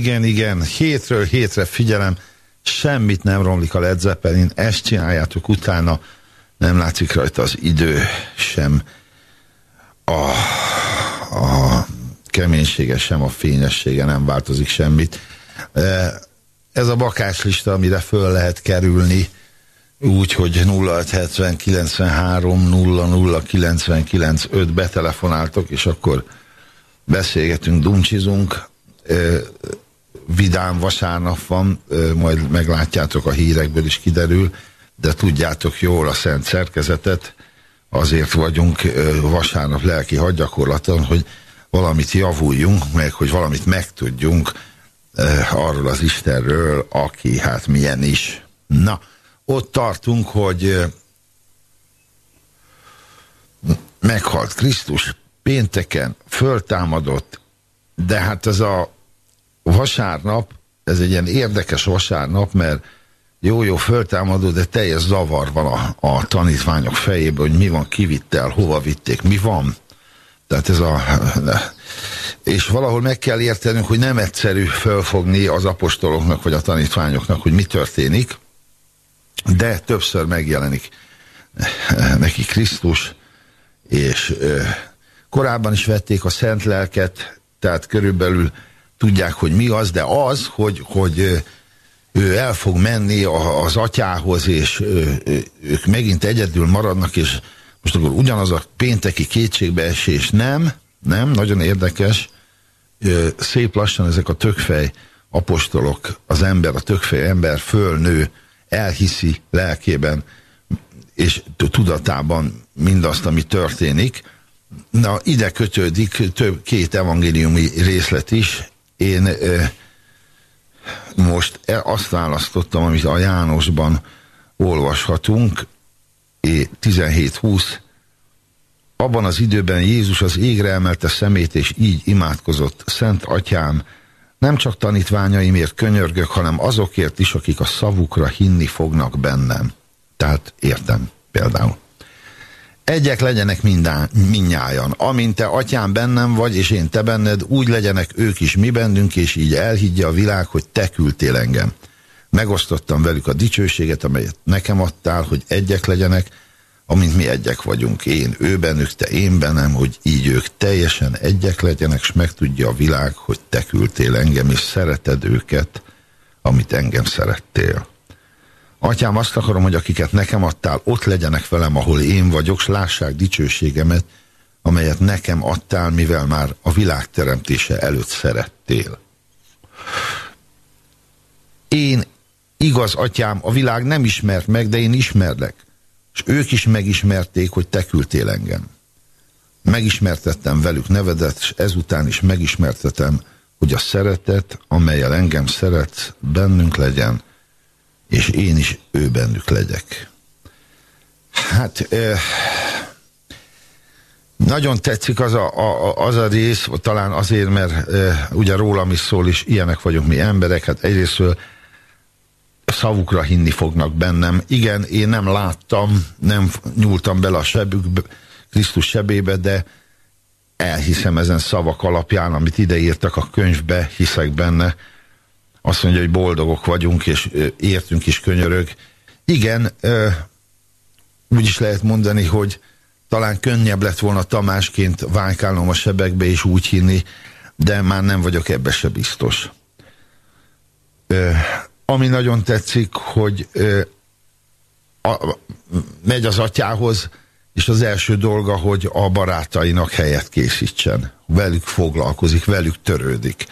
Igen, igen, hétről hétre figyelem, semmit nem romlik a Led Zeppelin, ezt csináljátok utána, nem látszik rajta az idő, sem. A, a keménysége, sem a fényessége, nem változik semmit. E, ez a bakáslista, amire föl lehet kerülni, úgy, hogy 0670 93 00 99 5 betelefonáltok, és akkor beszélgetünk, dumcsizunk, vidám vasárnap van, majd meglátjátok a hírekből is kiderül, de tudjátok jól a szent szerkezetet, azért vagyunk vasárnap lelki hadgyakorlaton, hogy valamit javuljunk, meg hogy valamit megtudjunk arról az Istenről, aki hát milyen is. Na, ott tartunk, hogy meghalt Krisztus, pénteken föltámadott, de hát ez a vasárnap, ez egy ilyen érdekes vasárnap, mert jó-jó föltámadó, de teljes zavar van a, a tanítványok fejében, hogy mi van, kivitt el, hova vitték, mi van. Tehát ez a... És valahol meg kell értenünk, hogy nem egyszerű fölfogni az apostoloknak, vagy a tanítványoknak, hogy mi történik, de többször megjelenik neki Krisztus, és korábban is vették a szent lelket, tehát körülbelül tudják, hogy mi az, de az, hogy, hogy ő el fog menni az atyához, és ők megint egyedül maradnak, és most akkor ugyanaz a pénteki kétségbeesés nem, nem, nagyon érdekes, szép lassan ezek a tökfej apostolok, az ember, a tökfej ember fölnő, elhiszi lelkében és tudatában mindazt, ami történik. Na, ide kötődik több két evangéliumi részlet is, én e, most e, azt választottam, amit a Jánosban olvashatunk, 17-20, abban az időben Jézus az égre emelte szemét, és így imádkozott, Szent Atyám, nem csak tanítványaimért könyörgök, hanem azokért is, akik a szavukra hinni fognak bennem. Tehát értem például. Egyek legyenek mindán, minnyájan. Amint te atyám bennem vagy, és én te benned, úgy legyenek ők is mi bennünk, és így elhiggye a világ, hogy te küldtél engem. Megosztottam velük a dicsőséget, amelyet nekem adtál, hogy egyek legyenek, amint mi egyek vagyunk. Én ő bennük, te én bennem, hogy így ők teljesen egyek legyenek, és megtudja a világ, hogy te küldtél engem, és szereted őket, amit engem szerettél. Atyám, azt akarom, hogy akiket nekem adtál, ott legyenek velem, ahol én vagyok, s lássák dicsőségemet, amelyet nekem adtál, mivel már a világ teremtése előtt szerettél. Én, igaz, atyám, a világ nem ismert meg, de én ismerlek. És ők is megismerték, hogy te küldtél engem. Megismertettem velük nevedet, és ezután is megismertetem, hogy a szeretet, amelyel engem szeret, bennünk legyen, és én is ő bennük legyek. Hát eh, nagyon tetszik az a, a, az a rész, talán azért, mert eh, ugye rólam is szól, és ilyenek vagyunk mi emberek, hát egyrésztől szavukra hinni fognak bennem. Igen, én nem láttam, nem nyúltam bele a sebükbe, Krisztus sebébe, de elhiszem ezen szavak alapján, amit ideírtak a könyvbe, hiszek benne, azt mondja, hogy boldogok vagyunk, és értünk is könyörög. Igen, úgy is lehet mondani, hogy talán könnyebb lett volna Tamásként vájkálnom a sebekbe és úgy hinni, de már nem vagyok ebbe se biztos. Ami nagyon tetszik, hogy a, megy az atyához, és az első dolga, hogy a barátainak helyet készítsen. Velük foglalkozik, velük törődik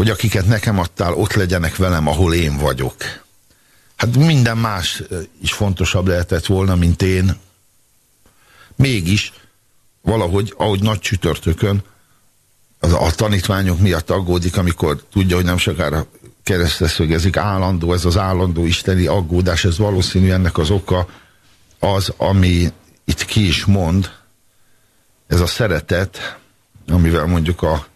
hogy akiket nekem adtál, ott legyenek velem, ahol én vagyok. Hát minden más is fontosabb lehetett volna, mint én. Mégis, valahogy, ahogy nagy csütörtökön, az a tanítványok miatt aggódik, amikor tudja, hogy nem sokára keresztre szögezik, állandó, ez az állandó isteni aggódás, ez valószínű ennek az oka az, ami itt ki is mond, ez a szeretet, amivel mondjuk a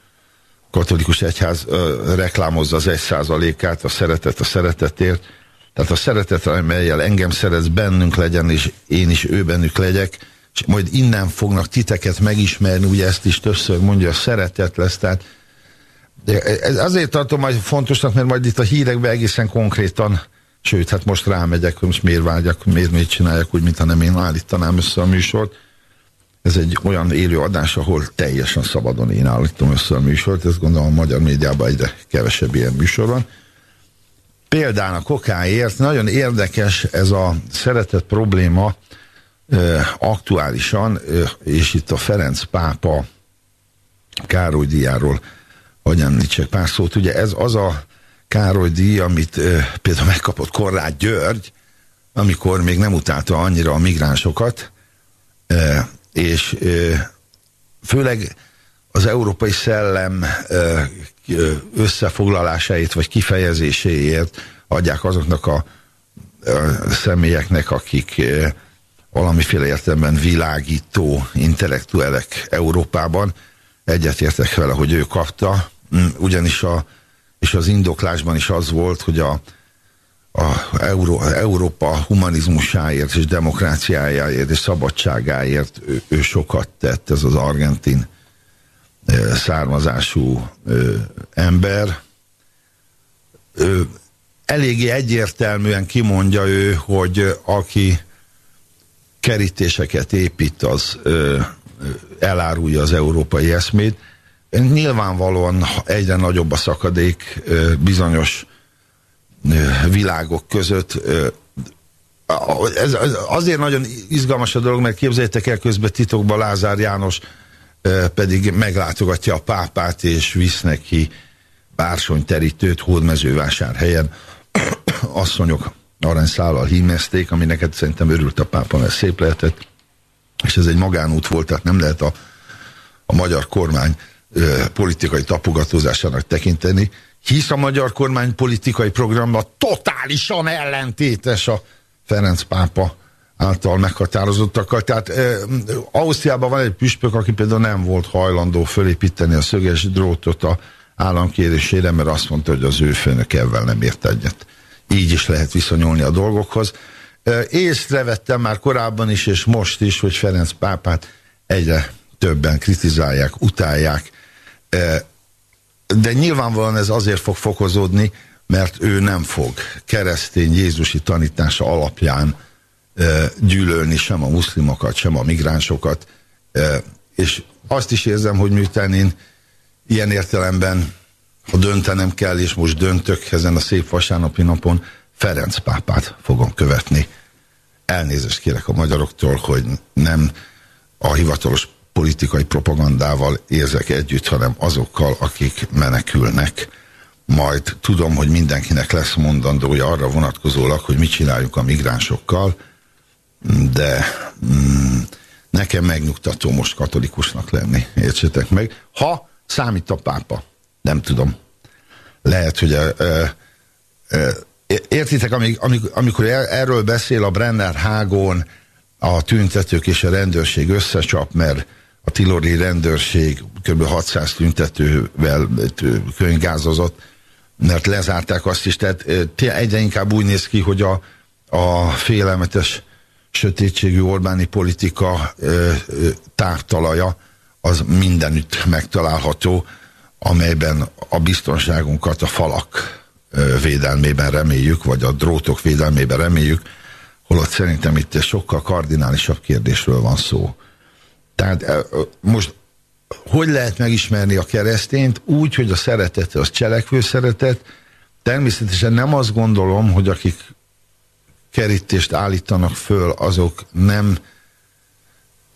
katolikus egyház ö, reklámozza az egy százalékát, a szeretet a szeretetért. Tehát a szeretet, amelyel engem szeretsz, bennünk legyen, és én is ő bennük legyek, és majd innen fognak titeket megismerni, ugye ezt is többször mondja, a szeretet lesz, tehát ez azért tartom majd fontosnak, mert majd itt a hírekben egészen konkrétan, sőt, hát most rámegyek, most miért vágyak, miért mit csináljak úgy, mintha nem én állítanám össze a műsort. Ez egy olyan élő adás, ahol teljesen szabadon én állítom össze a műsort, ezt gondolom a magyar médiában egyre kevesebb ilyen műsor van. Például a kokáért nagyon érdekes ez a szeretett probléma aktuálisan, és itt a Ferenc pápa Károly díjáról hogy említsek pár szót. Ugye ez az a Károly díj, amit például megkapott Korlát György, amikor még nem utálta annyira a migránsokat, és főleg az európai szellem összefoglalásáért vagy kifejezéséért adják azoknak a személyeknek, akik valamiféle értelemben világító intellektuelek Európában. Egyetértek vele, hogy ő kapta, mm, ugyanis a, és az indoklásban is az volt, hogy a, a Euró, Európa humanizmusáért és demokráciájáért és szabadságáért ő, ő sokat tett, ez az argentin származású ember. Ö, eléggé egyértelműen kimondja ő, hogy aki kerítéseket épít, az elárulja az európai eszmét. Nyilvánvalóan egyre nagyobb a szakadék bizonyos világok között. Ez, azért nagyon izgalmas a dolog, mert képzeljétek el közben titokban Lázár János pedig meglátogatja a pápát, és visz neki bársonyterítőt hódmezővásárhelyen. Asszonyok aranyszállal hímezték, aminek szerintem örült a pápa, mert szép lehetett, és ez egy magánút volt, tehát nem lehet a, a magyar kormány politikai tapogatózásának tekinteni, hisz a magyar kormány politikai programban totálisan ellentétes a Ferenc pápa által meghatározottakkal. Tehát eh, Ausztriában van egy püspök, aki például nem volt hajlandó fölépíteni a szöges drótot a állam kérésére, mert azt mondta, hogy az ő főnök ebben nem ért egyet. Így is lehet viszonyulni a dolgokhoz. Eh, észrevettem már korábban is, és most is, hogy Ferenc pápát egyre többen kritizálják, utálják, eh, de nyilvánvalóan ez azért fog fokozódni, mert ő nem fog keresztény Jézusi tanítása alapján gyűlölni sem a muszlimokat, sem a migránsokat, és azt is érzem, hogy miután én ilyen értelemben, ha döntenem kell, és most döntök ezen a szép vasárnapi napon, Ferenc pápát fogom követni. Elnézést kérek a magyaroktól, hogy nem a hivatalos politikai propagandával érzek együtt, hanem azokkal, akik menekülnek. Majd tudom, hogy mindenkinek lesz mondandója arra vonatkozólag, hogy mit csináljunk a migránsokkal, de mm, nekem megnyugtató most katolikusnak lenni, értsétek meg. Ha számít a pápa, nem tudom. Lehet, hogy e, e, e, értitek, amik, amik, amikor erről beszél a Brenner Hágón, a tüntetők és a rendőrség összecsap, mert a Tilori rendőrség kb. 600 tüntetővel könygázozott, mert lezárták azt is, tehát egyre inkább úgy néz ki, hogy a, a félelmetes sötétségű Orbáni politika ö, tártalaja az mindenütt megtalálható, amelyben a biztonságunkat a falak védelmében reméljük, vagy a drótok védelmében reméljük, holott szerintem itt sokkal kardinálisabb kérdésről van szó. Tehát most hogy lehet megismerni a keresztényt? Úgy, hogy a szeretete az cselekvő szeretet. Természetesen nem azt gondolom, hogy akik kerítést állítanak föl, azok nem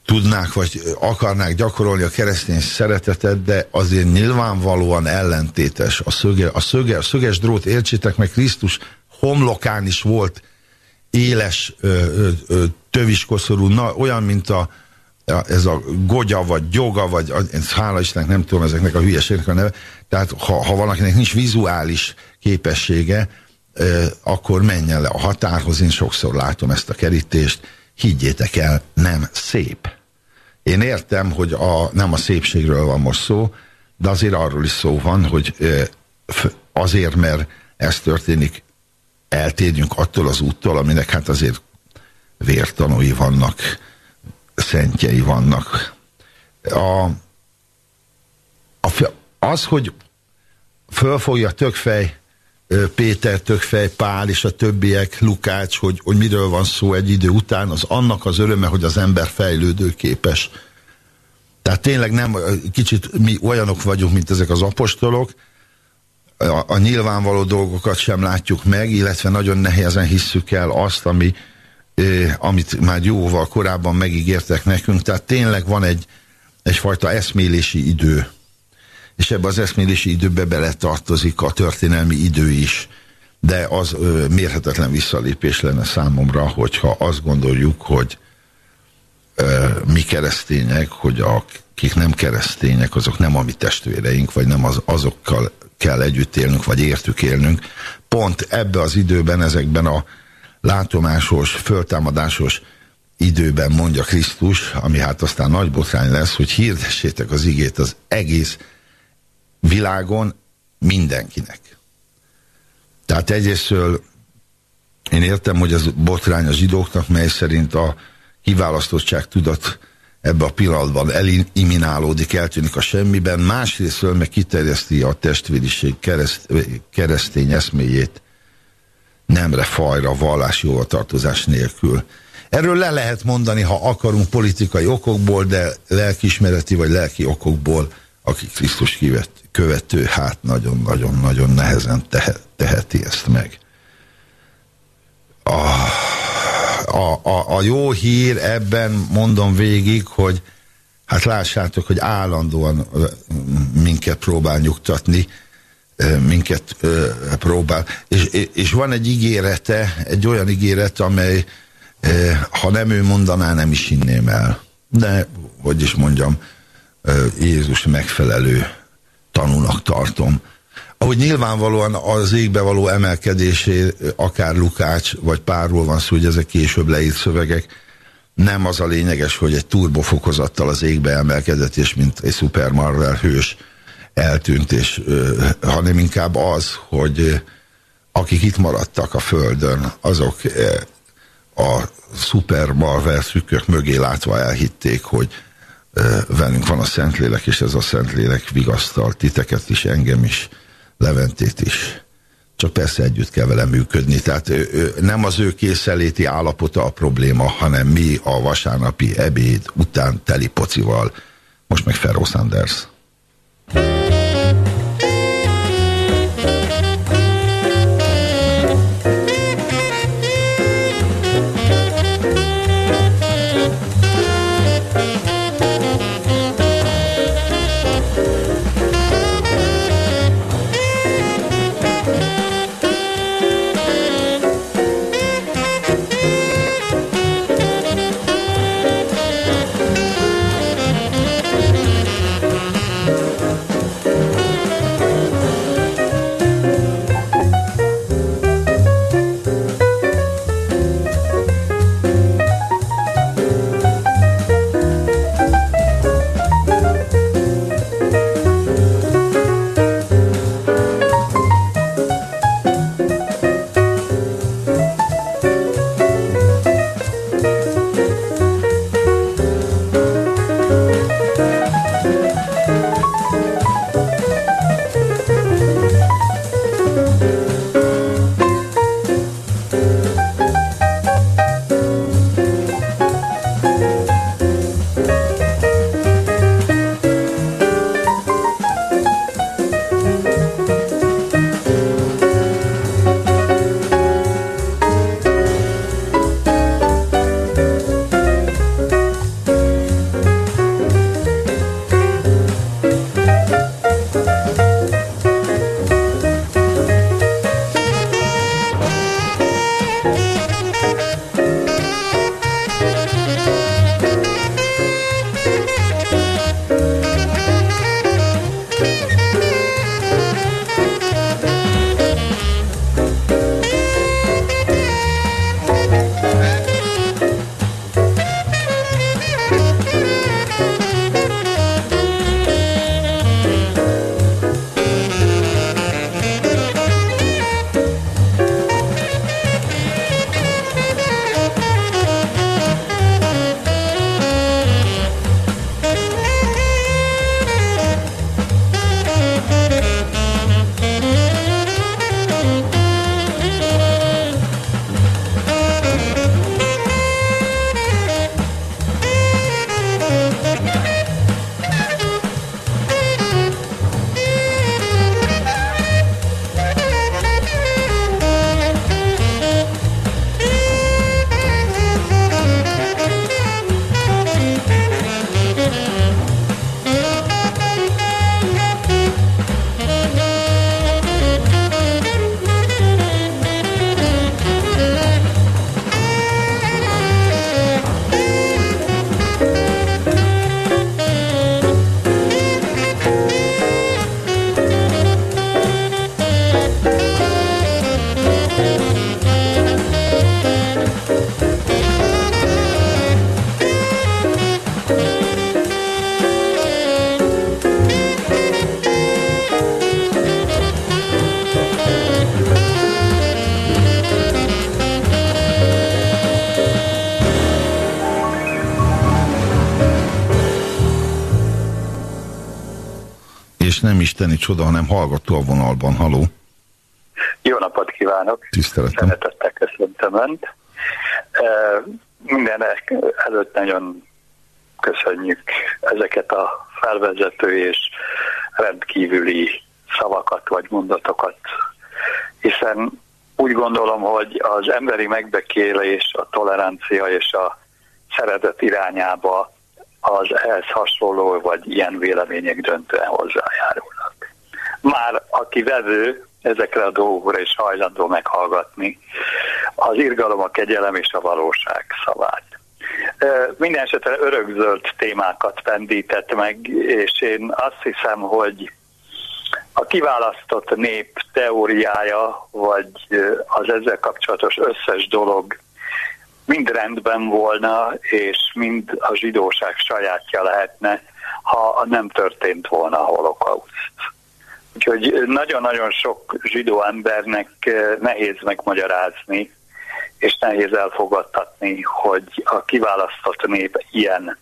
tudnák vagy akarnák gyakorolni a keresztény szeretetet, de azért nyilvánvalóan ellentétes. A, szöge, a, szöge, a szöges drót, értsétek meg, Krisztus homlokán is volt éles, ö, ö, ö, töviskoszorú, na, olyan, mint a, ez a gogya, vagy gyoga, vagy hála Istennek nem tudom ezeknek a hülyeségnek a neve, tehát ha, ha valakinek nincs vizuális képessége, akkor menjen le a határhoz, én sokszor látom ezt a kerítést, higgyétek el, nem szép. Én értem, hogy a, nem a szépségről van most szó, de azért arról is szó van, hogy azért, mert ez történik, eltérjünk attól az úttól, aminek hát azért vértanúi vannak, szentjei vannak. A, a, az, hogy fölfogja tökfej Péter, Tökfej, Pál és a többiek, Lukács, hogy, hogy miről van szó egy idő után, az annak az öröme, hogy az ember fejlődőképes. Tehát tényleg nem, kicsit mi olyanok vagyunk, mint ezek az apostolok, a, a nyilvánvaló dolgokat sem látjuk meg, illetve nagyon nehézen hisszük el azt, ami, amit már jóval korábban megígértek nekünk. Tehát tényleg van egy, egyfajta eszmélési idő és ebbe az eszmélési időbe bele tartozik a történelmi idő is. De az ö, mérhetetlen visszalépés lenne számomra, hogyha azt gondoljuk, hogy ö, mi keresztények, hogy akik nem keresztények, azok nem a mi testvéreink, vagy nem az, azokkal kell együtt élnünk, vagy értük élnünk. Pont ebbe az időben, ezekben a látomásos, föltámadásos időben mondja Krisztus, ami hát aztán nagy botrány lesz, hogy hirdessétek az igét az egész világon mindenkinek. Tehát egyrésztől én értem, hogy ez botrány a zsidóknak, mely szerint a kiválasztottság tudat ebbe a pillanatban eliminálódik, eltűnik a semmiben, másrésztől meg kiterjeszti a testvériség kereszt, keresztény eszméjét nemre, fajra, vallási tartozás nélkül. Erről le lehet mondani, ha akarunk politikai okokból, de lelkismereti vagy lelki okokból, aki Krisztus követő, hát nagyon-nagyon-nagyon nehezen teheti ezt meg. A, a, a, a jó hír ebben mondom végig, hogy hát lássátok, hogy állandóan minket próbál nyugtatni, minket próbál. És, és van egy ígérete, egy olyan ígéret, amely ha nem ő mondaná, nem is hinném el. De, hogy is mondjam, Jézus megfelelő tanúnak tartom. Ahogy nyilvánvalóan az égbe való emelkedésé, akár Lukács vagy Párról van szó, hogy ezek később leírt szövegek, nem az a lényeges, hogy egy turbofokozattal az égbe emelkedett, és mint egy Super Marvel hős eltűnt, és, hanem inkább az, hogy akik itt maradtak a Földön, azok a Super Marvel szükkök mögé látva elhitték, hogy velünk van a Szentlélek, és ez a Szentlélek vigasztal titeket is, engem is, Leventét is. Csak persze együtt kell vele működni. Tehát nem az ő készeléti állapota a probléma, hanem mi a vasárnapi ebéd után teli pocival. Most meg Ferro Sanders. És nem isteni csoda, hanem hallgató a vonalban. Haló! Jó napot kívánok! Tiszteletem! Szeretettel köszöntöm Önt. Mindenek előtt nagyon köszönjük ezeket a felvezető és rendkívüli szavakat vagy mondatokat, hiszen úgy gondolom, hogy az emberi megbekélés, a tolerancia és a szeretet irányába az ehhez hasonló vagy ilyen vélemények döntően hozzájárulnak. Már aki vevő ezekre a dolgokra is hajlandó meghallgatni az irgalom, a kegyelem és a valóság szavát. Minden esetre örökzöld témákat pendített meg, és én azt hiszem, hogy a kiválasztott nép teóriája, vagy az ezzel kapcsolatos összes dolog mind rendben volna, és mind a zsidóság sajátja lehetne, ha nem történt volna a holokauszt. Úgyhogy nagyon-nagyon sok zsidó embernek nehéz megmagyarázni, és nehéz elfogadtatni, hogy a kiválasztott nép ilyen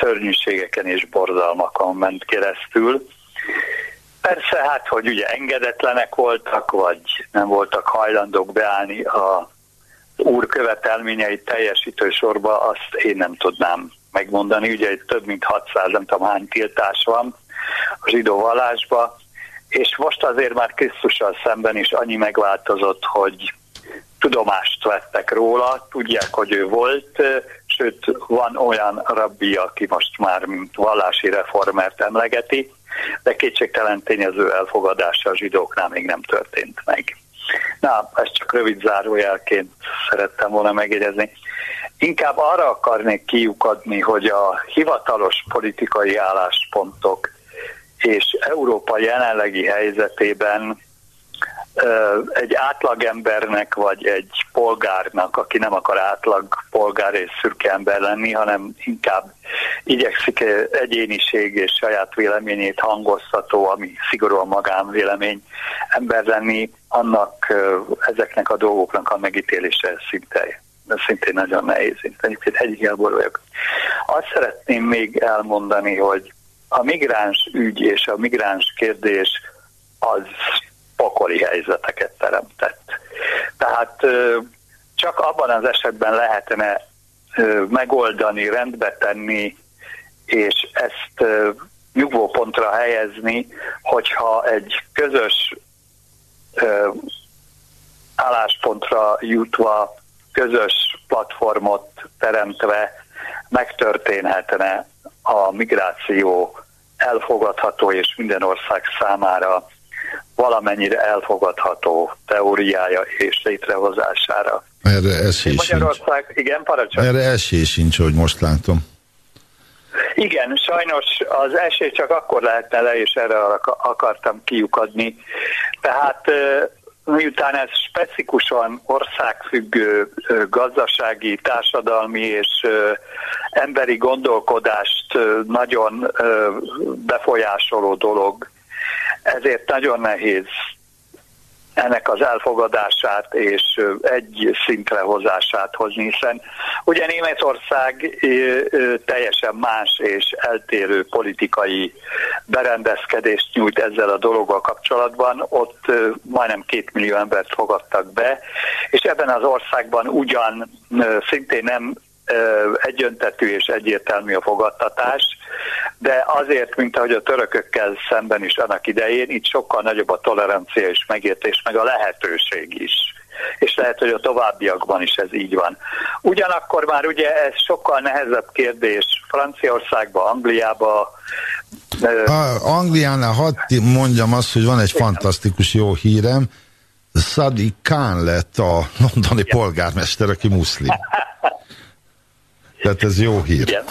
szörnyűségeken és borzalmakon ment keresztül. Persze hát, hogy ugye engedetlenek voltak, vagy nem voltak hajlandók beállni a úr követelményeit teljesítő sorba, azt én nem tudnám megmondani. Ugye itt több mint 600, nem tudom hány tiltás van a zsidó vallásba, és most azért már Krisztussal szemben is annyi megváltozott, hogy tudomást vettek róla, tudják, hogy ő volt, sőt van olyan rabbi, aki most már mint vallási reformert emlegeti, de kétségtelen tényező elfogadása a zsidóknál még nem történt meg. Na, ezt csak rövid zárójelként szerettem volna megjegyezni. Inkább arra akarnék kiukadni, hogy a hivatalos politikai álláspontok és Európa jelenlegi helyzetében egy átlagembernek, vagy egy polgárnak, aki nem akar átlag polgár és szürke ember lenni, hanem inkább igyekszik egyéniség és saját véleményét hangoztató, ami szigorúan magánvélemény ember lenni, annak ezeknek a dolgoknak a megítélése szinte szintén nagyon nehéz. Én egyébként egyik vagyok. Azt szeretném még elmondani, hogy a migráns ügy és a migráns kérdés az pokoli helyzeteket teremtett. Tehát csak abban az esetben lehetne megoldani, rendbe tenni, és ezt nyugvópontra helyezni, hogyha egy közös álláspontra jutva, közös platformot teremtve megtörténhetne a migráció elfogadható és minden ország számára valamennyire elfogadható teóriája és létrehozására. Erre esély Magyarország, sincs. igen, parancsolj. Erre esély sincs, hogy most látom. Igen, sajnos az esély csak akkor lehetne le, és erre akartam kiukadni. Tehát miután ez specifikusan országfüggő gazdasági, társadalmi és emberi gondolkodást nagyon befolyásoló dolog, ezért nagyon nehéz ennek az elfogadását és egy szintre hozását hozni, hiszen ugye Németország teljesen más és eltérő politikai berendezkedést nyújt ezzel a dologgal kapcsolatban, ott majdnem két millió embert fogadtak be, és ebben az országban ugyan szintén nem egyöntetű és egyértelmű a fogadtatás, de azért, mint ahogy a törökökkel szemben is annak idején, itt sokkal nagyobb a tolerancia és megértés, meg a lehetőség is. És lehet, hogy a továbbiakban is ez így van. Ugyanakkor már ugye ez sokkal nehezebb kérdés Franciaországba, Angliába. A, Angliánál hadd mondjam azt, hogy van egy Igen. fantasztikus jó hírem. Sadiq Khan lett a londoni Igen. polgármester, aki muszlim. Tehát ez jó hír. Igen.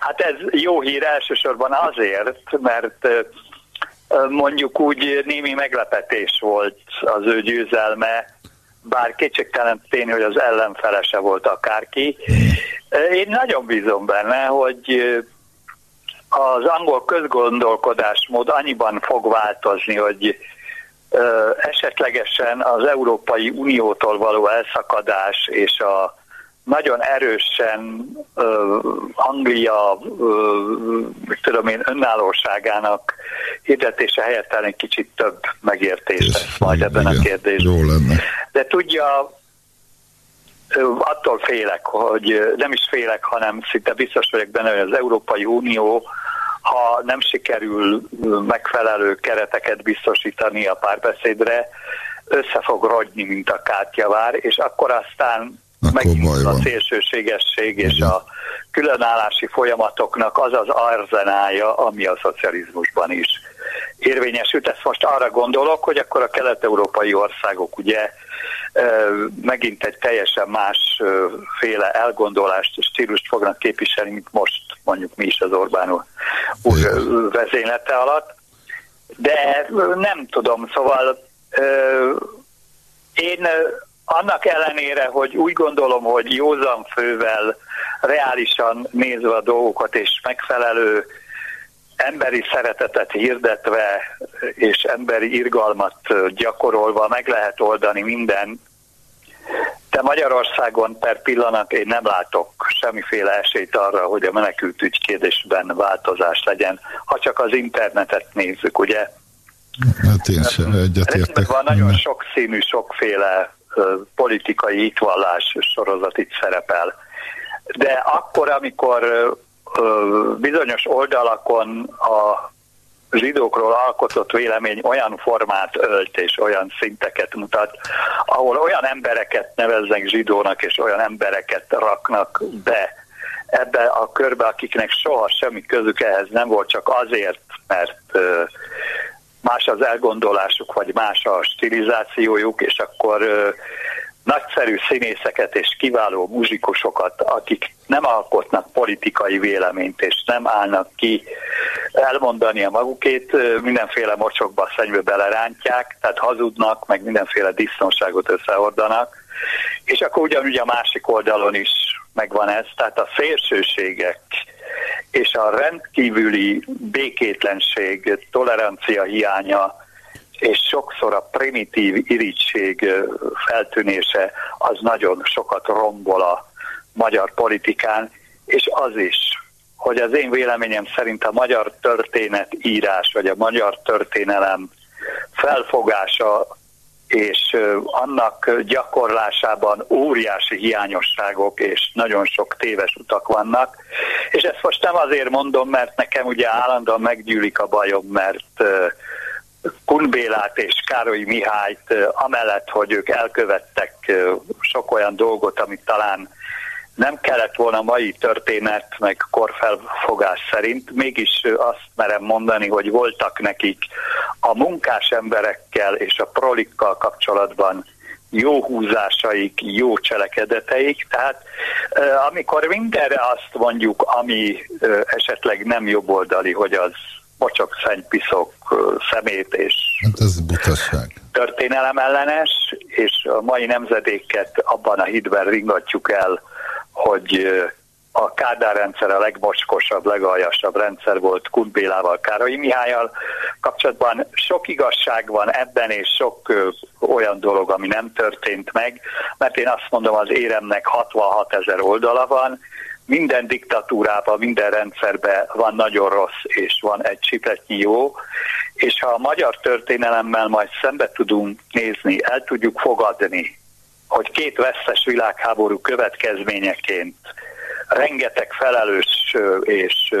Hát ez jó hír elsősorban azért, mert mondjuk úgy némi meglepetés volt az ő győzelme, bár kétségtelen tény, hogy az ellenfelese volt akárki. Én nagyon bízom benne, hogy az angol közgondolkodásmód annyiban fog változni, hogy esetlegesen az Európai Uniótól való elszakadás és a nagyon erősen uh, Anglia, uh, tudom én, önállóságának hirdetése helyett egy kicsit több megértés majd ebben igen, a kérdésben. Jó lenne. De tudja, attól félek, hogy nem is félek, hanem szinte biztos vagyok benne, hogy az Európai Unió, ha nem sikerül megfelelő kereteket biztosítani a párbeszédre, össze fog rogyni, mint a kártyavár, és akkor aztán megint a szélsőségesség és a különállási folyamatoknak az az arzenája, ami a szocializmusban is érvényesült. Ezt most arra gondolok, hogy akkor a kelet-európai országok ugye megint egy teljesen másféle elgondolást, stílust fognak képviselni, mint most mondjuk mi is az Orbán úr vezénylete alatt. De nem tudom, szóval én annak ellenére, hogy úgy gondolom, hogy józan fővel, reálisan nézve a dolgokat és megfelelő emberi szeretetet hirdetve és emberi irgalmat gyakorolva meg lehet oldani minden, de Magyarországon per pillanat én nem látok semmiféle esélyt arra, hogy a menekültügy kérdésben változás legyen, ha csak az internetet nézzük, ugye? Hát én sem egyetértek. Van nagyon sok színű, sokféle politikai hitvallás sorozat itt szerepel. De akkor, amikor bizonyos oldalakon a zsidókról alkotott vélemény olyan formát ölt és olyan szinteket mutat, ahol olyan embereket neveznek zsidónak és olyan embereket raknak be ebbe a körbe, akiknek soha semmi közük ehhez nem volt, csak azért, mert más az elgondolásuk, vagy más a stilizációjuk, és akkor nagyszerű színészeket és kiváló muzsikusokat, akik nem alkotnak politikai véleményt, és nem állnak ki elmondani a magukét, mindenféle mocsokba, szennybe belerántják, tehát hazudnak, meg mindenféle disznóságot összehordanak, és akkor ugyanúgy a másik oldalon is megvan ez, tehát a szélsőségek és a rendkívüli békétlenség, tolerancia hiánya, és sokszor a primitív irítség feltűnése az nagyon sokat rombol a magyar politikán, és az is, hogy az én véleményem szerint a magyar történet írás, vagy a magyar történelem felfogása és annak gyakorlásában óriási hiányosságok és nagyon sok téves utak vannak. És ezt most nem azért mondom, mert nekem ugye állandóan meggyűlik a bajom, mert Kunbélát és Károly Mihályt, amellett, hogy ők elkövettek sok olyan dolgot, amit talán nem kellett volna mai történet, meg korfelfogás szerint, mégis azt merem mondani, hogy voltak nekik a munkás emberekkel és a prolikkal kapcsolatban jó húzásaik, jó cselekedeteik, tehát amikor mindenre azt mondjuk, ami esetleg nem jobboldali, hogy az mocsok, szennypiszok, szemét és hát ez butasság. történelem ellenes, és a mai nemzedéket abban a hitben ringatjuk el, hogy a Kádár rendszer a legmocskosabb, legaljasabb rendszer volt Kunt Bélával, Károly Mihályal kapcsolatban. Sok igazság van ebben, és sok olyan dolog, ami nem történt meg, mert én azt mondom, az éremnek 66 ezer oldala van, minden diktatúrában, minden rendszerben van nagyon rossz, és van egy csipetnyi jó, és ha a magyar történelemmel majd szembe tudunk nézni, el tudjuk fogadni, hogy két vesztes világháború következményeként rengeteg felelős és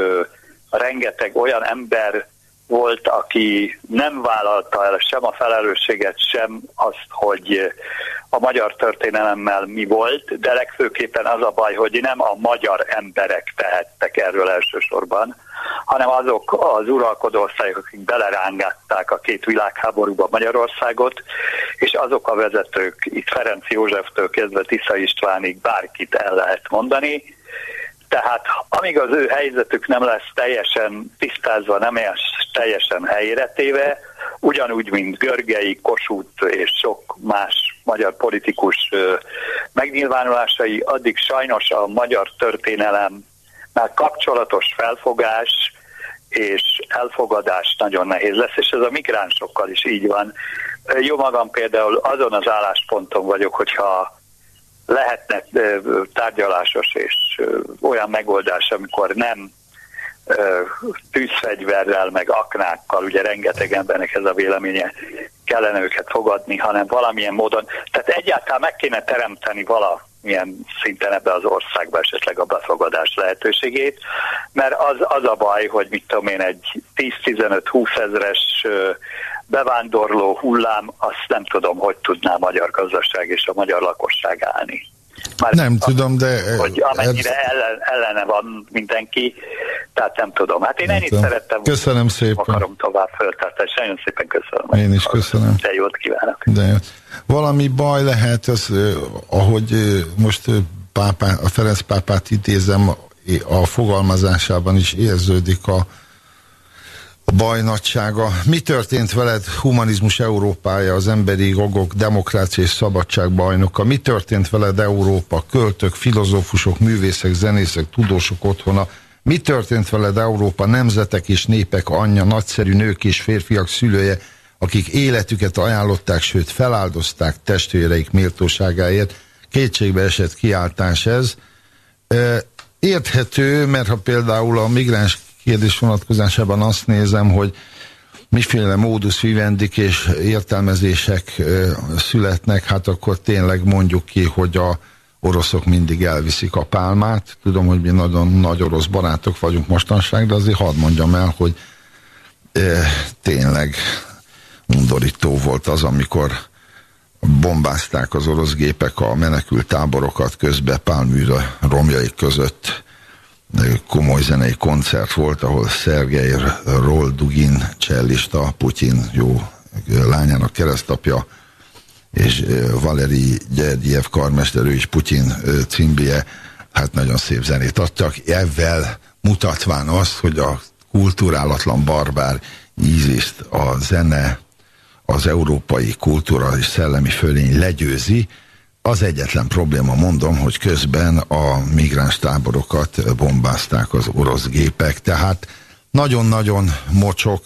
rengeteg olyan ember volt, aki nem vállalta el sem a felelősséget, sem azt, hogy a magyar történelemmel mi volt, de legfőképpen az a baj, hogy nem a magyar emberek tehettek erről elsősorban, hanem azok az uralkodó országok, akik belerángatták a két világháborúba Magyarországot, és azok a vezetők, itt Ferenc Józseftől kezdve Tisza Istvánig bárkit el lehet mondani, tehát amíg az ő helyzetük nem lesz teljesen tisztázva, nem lesz teljesen helyére téve, ugyanúgy, mint Görgei, Kossuth és sok más magyar politikus megnyilvánulásai, addig sajnos a magyar történelem már kapcsolatos felfogás és elfogadás nagyon nehéz lesz, és ez a migránsokkal is így van. Jó magam például azon az állásponton vagyok, hogyha lehetne tárgyalásos és olyan megoldás, amikor nem tűzfegyverrel, meg aknákkal, ugye rengeteg embernek ez a véleménye, kellene őket fogadni, hanem valamilyen módon, tehát egyáltalán meg kéne teremteni valamilyen szinten ebbe az országba esetleg a befogadás lehetőségét, mert az, az a baj, hogy mit tudom én, egy 10-15-20 ezres bevándorló hullám, azt nem tudom, hogy tudná a magyar gazdaság és a magyar lakosság állni. Már nem a, tudom, de... Hogy amennyire ez... ellen, ellene van mindenki, tehát nem tudom. Hát én ennyit szerettem. Köszönöm szépen. Akarom tovább föltartani, és nagyon szépen köszönöm. Én is köszönöm. De jót kívánok. De jó. Valami baj lehet, az, ahogy most pápá, a Ferenc pápát idézem, a fogalmazásában is érződik a, a baj nagysága. Mi történt veled humanizmus Európája, az emberi jogok, demokrácia és szabadság bajnoka? Mi történt veled Európa, költök, filozófusok, művészek, zenészek, tudósok otthona? Mi történt veled Európa, nemzetek és népek anyja, nagyszerű nők és férfiak szülője, akik életüket ajánlották, sőt feláldozták testvéreik méltóságáért? Kétségbe esett kiáltás ez. Érthető, mert ha például a migráns kérdés vonatkozásában azt nézem, hogy miféle módusz vivendik és értelmezések születnek, hát akkor tényleg mondjuk ki, hogy a oroszok mindig elviszik a pálmát. Tudom, hogy mi nagyon nagy orosz barátok vagyunk mostanság, de azért hadd mondjam el, hogy e, tényleg undorító volt az, amikor bombázták az orosz gépek a menekült táborokat közbe pálműre romjai között komoly zenei koncert volt, ahol Szergei Roldugin, csellista, Putyin jó lányának keresztapja, és Valeri Gyergyev karmester, ő is Putyin cimbie, hát nagyon szép zenét adtak, ezzel mutatván azt, hogy a kulturálatlan barbár ízést a zene, az európai kultúra és szellemi fölény legyőzi, az egyetlen probléma, mondom, hogy közben a migráns táborokat bombázták az orosz gépek, tehát nagyon-nagyon mocsok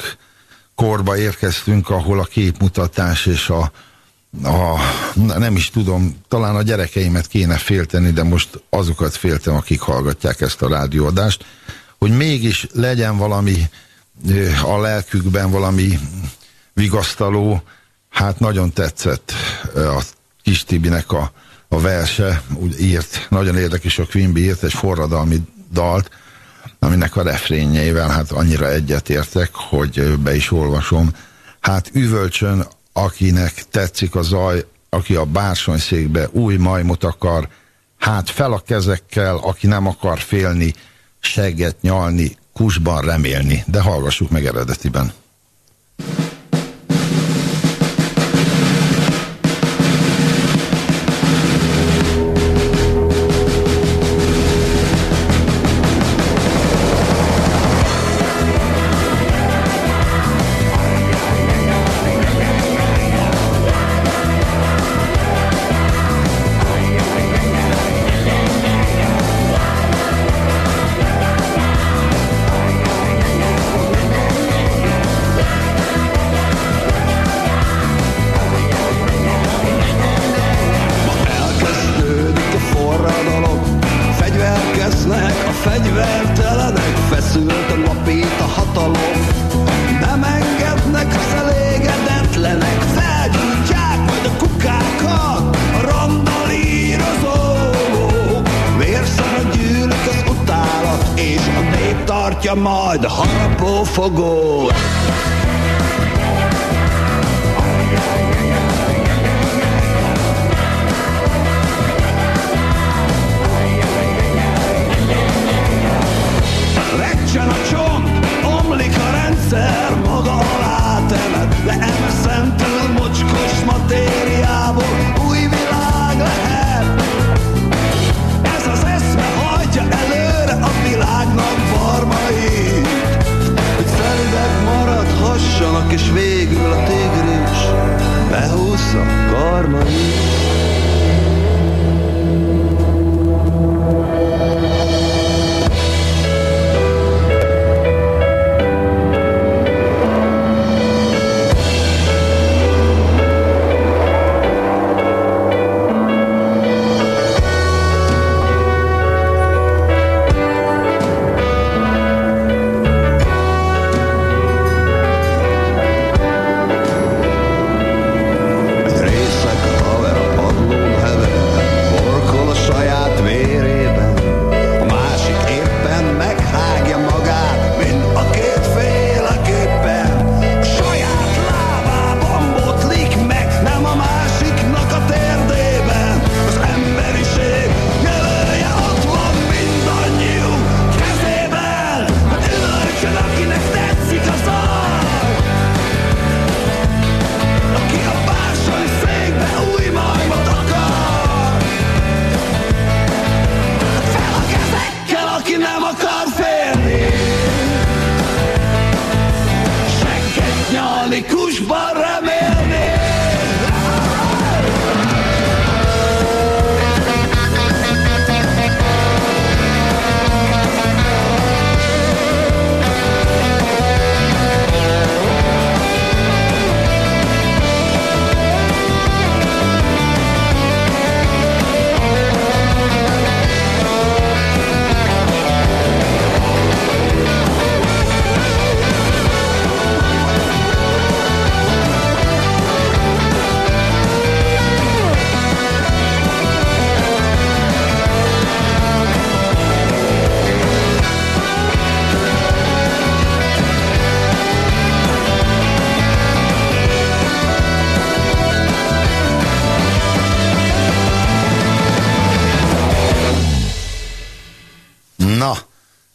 korba érkeztünk, ahol a képmutatás és a, a nem is tudom, talán a gyerekeimet kéne félteni, de most azokat féltem, akik hallgatják ezt a rádióadást, hogy mégis legyen valami a lelkükben valami vigasztaló, hát nagyon tetszett a Kis Tibinek a, a verse, úgy írt, nagyon érdekes, a Quimby írt egy forradalmi dalt, aminek a refrényeivel hát annyira egyetértek, hogy be is olvasom. Hát üvölcsön, akinek tetszik a zaj, aki a bársonyszékbe új majmot akar, hát fel a kezekkel, aki nem akar félni, segget nyalni, kusban remélni. De hallgassuk meg eredetiben.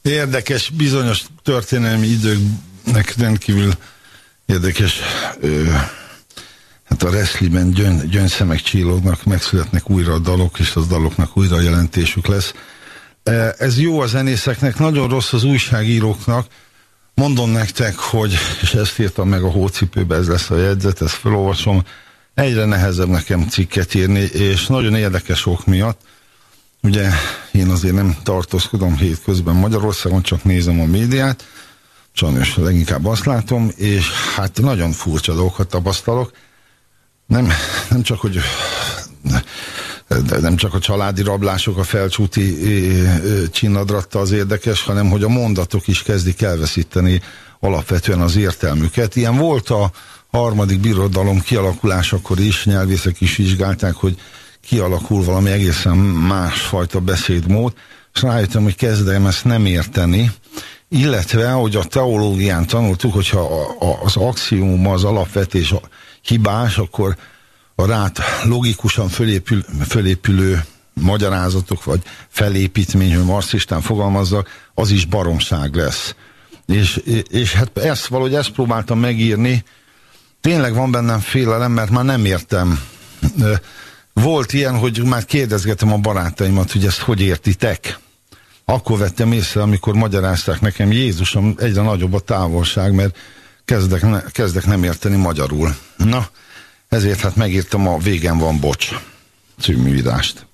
Érdekes, bizonyos történelmi időknek rendkívül érdekes ö, hát a wrestlingben gyön, gyöngyszemek csillognak, megszületnek újra a dalok, és az daloknak újra jelentésük lesz. Ez jó a zenészeknek, nagyon rossz az újságíróknak. Mondom nektek, hogy, és ezt írtam meg a hócipőbe, ez lesz a jegyzet, ezt felolvasom, egyre nehezebb nekem cikket írni, és nagyon érdekes ok miatt. Ugye én azért nem tartózkodom hétközben Magyarországon, csak nézem a médiát, sajnos leginkább azt látom, és hát nagyon furcsa dolgokat tapasztalok. Nem, nem csak, hogy de nem csak a családi rablások, a felcsúti csinadratta az érdekes, hanem hogy a mondatok is kezdik elveszíteni alapvetően az értelmüket. Ilyen volt a harmadik birodalom kialakulásakor is, nyelvészek is vizsgálták, hogy kialakul valami egészen másfajta beszédmód, és rájöttem, hogy kezdem ezt nem érteni, illetve, hogy a teológián tanultuk, hogyha a, a, az axióm, az alapvetés hibás, akkor a rát logikusan fölépül, fölépülő magyarázatok, vagy felépítmény, hogy marxistán fogalmazzak, az is baromság lesz. És, és hát ezt valahogy ezt próbáltam megírni, tényleg van bennem félelem, mert már nem értem. Volt ilyen, hogy már kérdezgetem a barátaimat, hogy ezt hogy értitek? Akkor vettem észre, amikor magyarázták nekem, Jézusom, egyre nagyobb a távolság, mert kezdek, ne, kezdek nem érteni magyarul. Na, ezért hát megírtam a Végen van bocs című írást.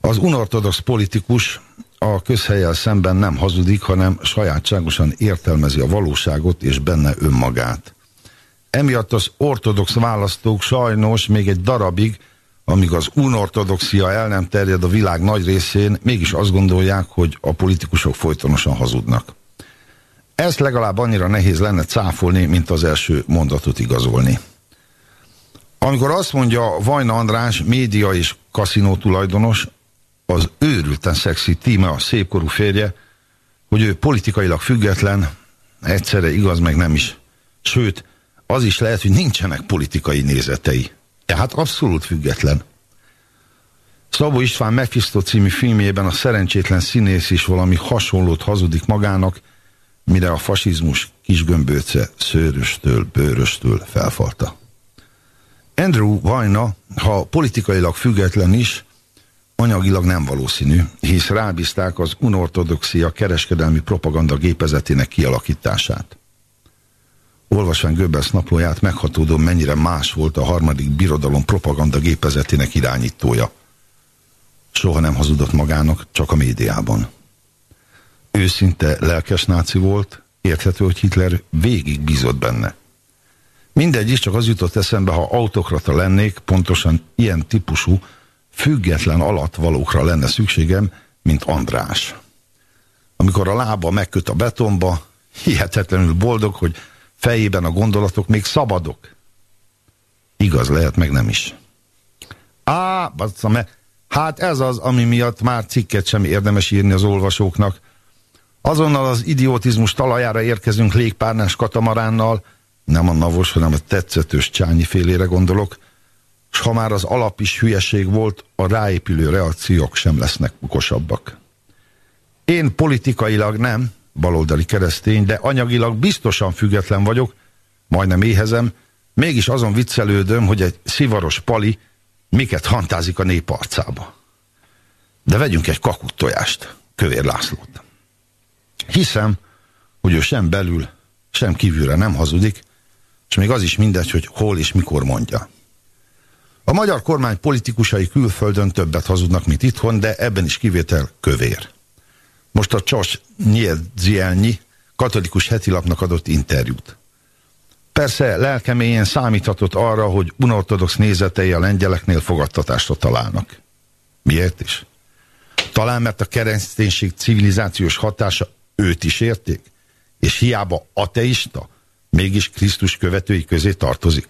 Az unortodox politikus a közhelyel szemben nem hazudik, hanem sajátságosan értelmezi a valóságot és benne önmagát. Emiatt az ortodox választók sajnos még egy darabig, amíg az unortodoxia el nem terjed a világ nagy részén, mégis azt gondolják, hogy a politikusok folytonosan hazudnak. Ezt legalább annyira nehéz lenne cáfolni, mint az első mondatot igazolni. Amikor azt mondja Vajna András, média és kaszinó tulajdonos, az őrülten szexi tíme a szépkorú férje, hogy ő politikailag független, egyszerre igaz, meg nem is. Sőt, az is lehet, hogy nincsenek politikai nézetei. Tehát abszolút független. Szabó István Mephisto című filmjében a szerencsétlen színész is valami hasonlót hazudik magának, mire a fasizmus kisgömbőce szőröstől, bőröstől felfalta. Andrew Vajna, ha politikailag független is, anyagilag nem valószínű, hisz rábízták az unortodoxia kereskedelmi propaganda gépezetének kialakítását. Olvasván Göbbels naplóját meghatódom, mennyire más volt a harmadik birodalom propaganda gépezetének irányítója. Soha nem hazudott magának, csak a médiában. Őszinte lelkes náci volt, érthető, hogy Hitler végig bízott benne. Mindegy is, csak az jutott eszembe, ha autokrata lennék, pontosan ilyen típusú, független alatvalókra lenne szükségem, mint András. Amikor a lába megköt a betonba, hihetetlenül boldog, hogy fejében a gondolatok még szabadok. Igaz lehet, meg nem is. Á, basszam, hát ez az, ami miatt már cikket sem érdemes írni az olvasóknak. Azonnal az idiotizmus talajára érkezünk légpárnás katamaránnal, nem a navos, hanem a tetszetős csányi félére gondolok, és ha már az alap is hülyeség volt, a ráépülő reakciók sem lesznek okosabbak. Én politikailag nem, baloldali keresztény, de anyagilag biztosan független vagyok, majdnem éhezem, mégis azon viccelődöm, hogy egy szivaros pali miket hantázik a nép arcába. De vegyünk egy kakut tojást, Kövér Lászlót. Hiszem, hogy ő sem belül, sem kívülre nem hazudik, és még az is mindegy, hogy hol és mikor mondja. A magyar kormány politikusai külföldön többet hazudnak, mint itthon, de ebben is kivétel kövér. Most a Csos Nyiedzielnyi katolikus hetilapnak adott interjút. Persze lelkeményen számíthatott arra, hogy unortodox nézetei a lengyeleknél fogadtatásra találnak. Miért is? Talán mert a kereszténység civilizációs hatása őt is érték, és hiába ateista, mégis Krisztus követői közé tartozik.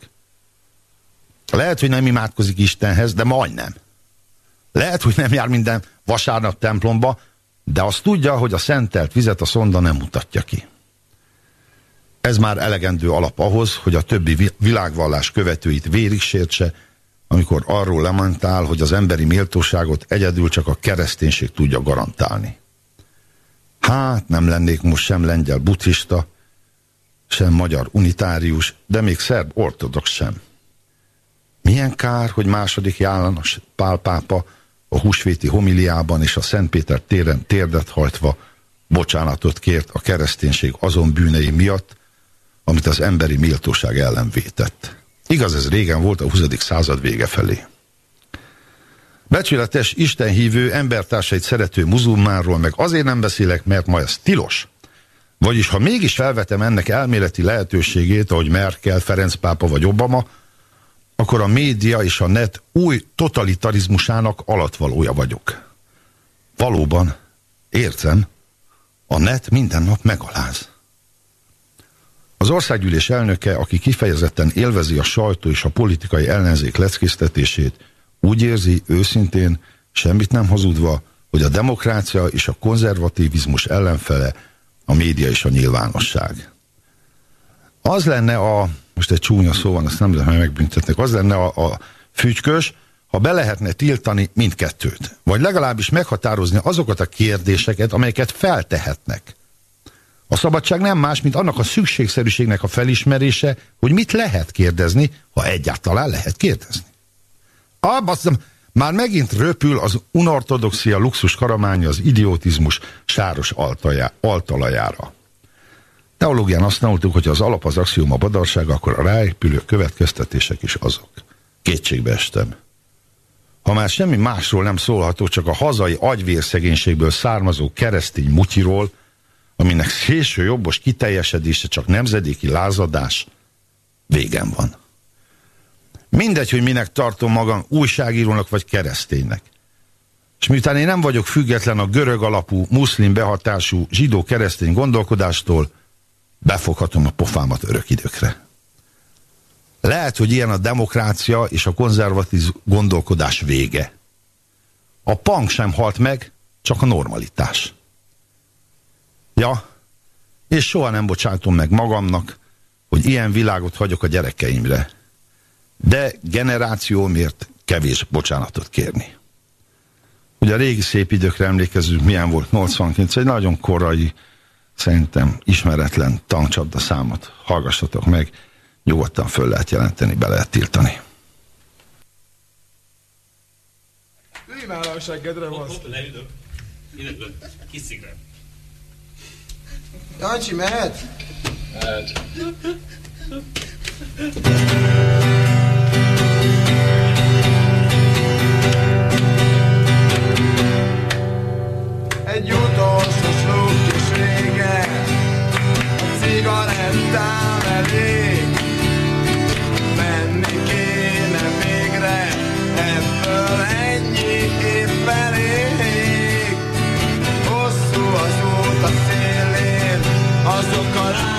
Lehet, hogy nem imádkozik Istenhez, de majdnem. Lehet, hogy nem jár minden vasárnap templomba, de azt tudja, hogy a szentelt vizet a szonda nem mutatja ki. Ez már elegendő alap ahhoz, hogy a többi világvallás követőit vérig sértse, amikor arról lemondtál, hogy az emberi méltóságot egyedül csak a kereszténység tudja garantálni. Hát nem lennék most sem lengyel buddhista, sem magyar unitárius, de még szerb ortodox sem. Milyen kár, hogy második János pálpápa a húsvéti homiliában és a Szentpéter téren térdet hajtva bocsánatot kért a kereszténység azon bűnei miatt, amit az emberi méltóság ellen vétett. Igaz, ez régen volt a 20. század vége felé. Becsületes, istenhívő, embertársait szerető muzulmánról meg azért nem beszélek, mert ma ez tilos. Vagyis ha mégis felvetem ennek elméleti lehetőségét, ahogy Merkel, Ferenc pápa vagy Obama, akkor a média és a net új totalitarizmusának alatvalója vagyok. Valóban, értem, a net minden nap megaláz. Az országgyűlés elnöke, aki kifejezetten élvezi a sajtó és a politikai ellenzék leckésztetését, úgy érzi őszintén, semmit nem hazudva, hogy a demokrácia és a konzervativizmus ellenfele a média és a nyilvánosság. Az lenne a, most egy csúnya szó van, azt nem lehet, hogy megbüntetnek, az lenne a, a fügykös, ha be lehetne tiltani mindkettőt. Vagy legalábbis meghatározni azokat a kérdéseket, amelyeket feltehetnek. A szabadság nem más, mint annak a szükségszerűségnek a felismerése, hogy mit lehet kérdezni, ha egyáltalán lehet kérdezni. Abbasszom, már megint röpül az unortodoxia luxus karamánya az idiotizmus sáros altajá, altalajára. Teológián azt tanultuk, hogy az alap az axioma badarság, akkor a ráépülő következtetések is azok. Kétségbe estem. Ha már semmi másról nem szólható, csak a hazai agyvérszegénységből származó keresztény mutyiról, aminek szélső jobbos kiteljesedése csak nemzedéki lázadás, végem van. Mindegy, hogy minek tartom magam, újságírónak vagy kereszténynek. És miután én nem vagyok független a görög alapú, muszlim behatású zsidó-keresztény gondolkodástól, befoghatom a pofámat örök időkre. Lehet, hogy ilyen a demokrácia és a konzervatív gondolkodás vége. A punk sem halt meg, csak a normalitás. Ja, és soha nem bocsátom meg magamnak, hogy ilyen világot hagyok a gyerekeimre de generációmért kevés bocsánatot kérni. Ugye a régi szép időkre emlékezünk, milyen volt 89, egy nagyon korai, szerintem ismeretlen tankcsapda számot. Hallgassatok meg, nyugodtan föl lehet jelenteni, be lehet tiltani. Ülj már a seggedre, hopp, leülök. Ülök, kis Jancsi, mehet? Mehet. Egy utolsó vége A cigarettám elég. Menni kéne végre Ebből ennyi év elég. Hosszú az út a szélén Azok a lányok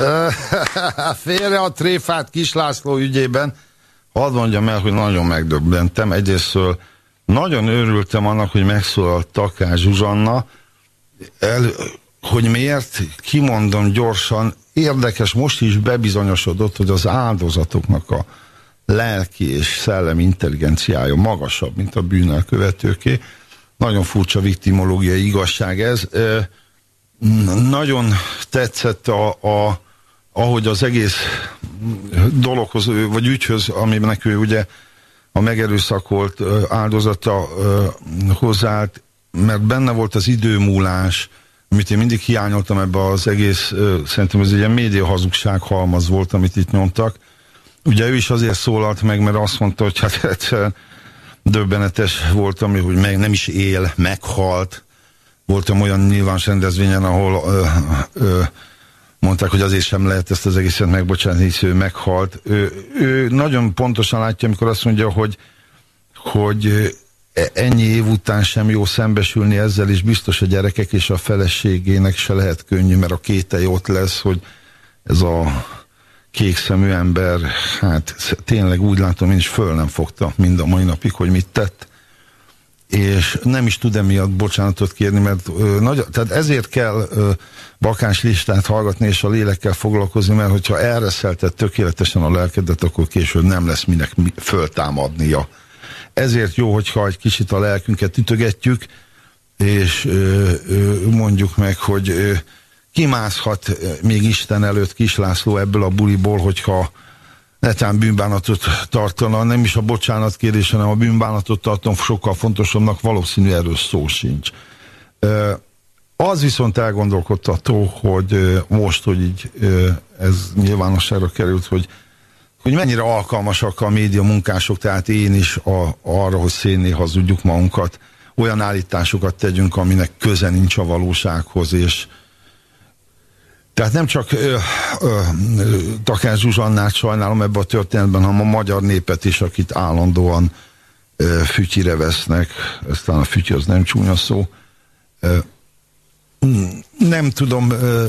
Félre a tréfát Kislászló ügyében. Hadd mondjam el, hogy nagyon megdöbbentem. Egyrésztől nagyon örültem annak, hogy megszólalt Takás Zsuzsanna, el, hogy miért, kimondom gyorsan, érdekes, most is bebizonyosodott, hogy az áldozatoknak a lelki és szellemi intelligenciája magasabb, mint a bűnelkövetőké. Nagyon furcsa viktimológiai igazság ez. Nagyon tetszett a, a ahogy az egész dologhoz, vagy ügyhöz, aminek ő ugye a megerőszakolt áldozata hozzáállt, mert benne volt az időmúlás, amit én mindig hiányoltam ebbe az egész, szerintem ez egy ilyen média hazugság halmaz volt, amit itt nyomtak. Ugye ő is azért szólalt meg, mert azt mondta, hogy hát egyszerűen döbbenetes volt, ami, hogy meg nem is él, meghalt. Voltam olyan nyilvános rendezvényen, ahol ö, ö, mondták, hogy azért sem lehet ezt az egészet megbocsátani, hisz ő meghalt. Ő, ő nagyon pontosan látja, amikor azt mondja, hogy, hogy ennyi év után sem jó szembesülni ezzel, és biztos a gyerekek és a feleségének se lehet könnyű, mert a kételj ott lesz, hogy ez a kék szemű ember, hát tényleg úgy látom, én is föl nem fogta mind a mai napig, hogy mit tett és nem is tud emiatt bocsánatot kérni, mert ö, nagy, tehát ezért kell ö, bakás listát hallgatni és a lélekkel foglalkozni, mert hogyha elreszelted tökéletesen a lelkedet, akkor később nem lesz minek föltámadnia. Ezért jó, hogyha egy kicsit a lelkünket ütögetjük, és ö, ö, mondjuk meg, hogy ö, kimászhat még Isten előtt Kislászló ebből a buliból, hogyha netán bűnbánatot tartana, nem is a bocsánat kérdése, hanem a bűnbánatot tartom sokkal fontosabbnak, valószínű erről szó sincs. Az viszont elgondolkodtató, hogy most, hogy így ez nyilvánosságra került, hogy, hogy mennyire alkalmasak a média munkások, tehát én is a, arra, hogy szénné hazudjuk magunkat, olyan állításokat tegyünk, aminek köze nincs a valósághoz, és, tehát nem csak ö, ö, Takás Zsuzsannát sajnálom ebben a történetben, hanem a magyar népet is, akit állandóan ö, fütyire vesznek, aztán a füty az nem csúnya szó. Ö, nem tudom, ö,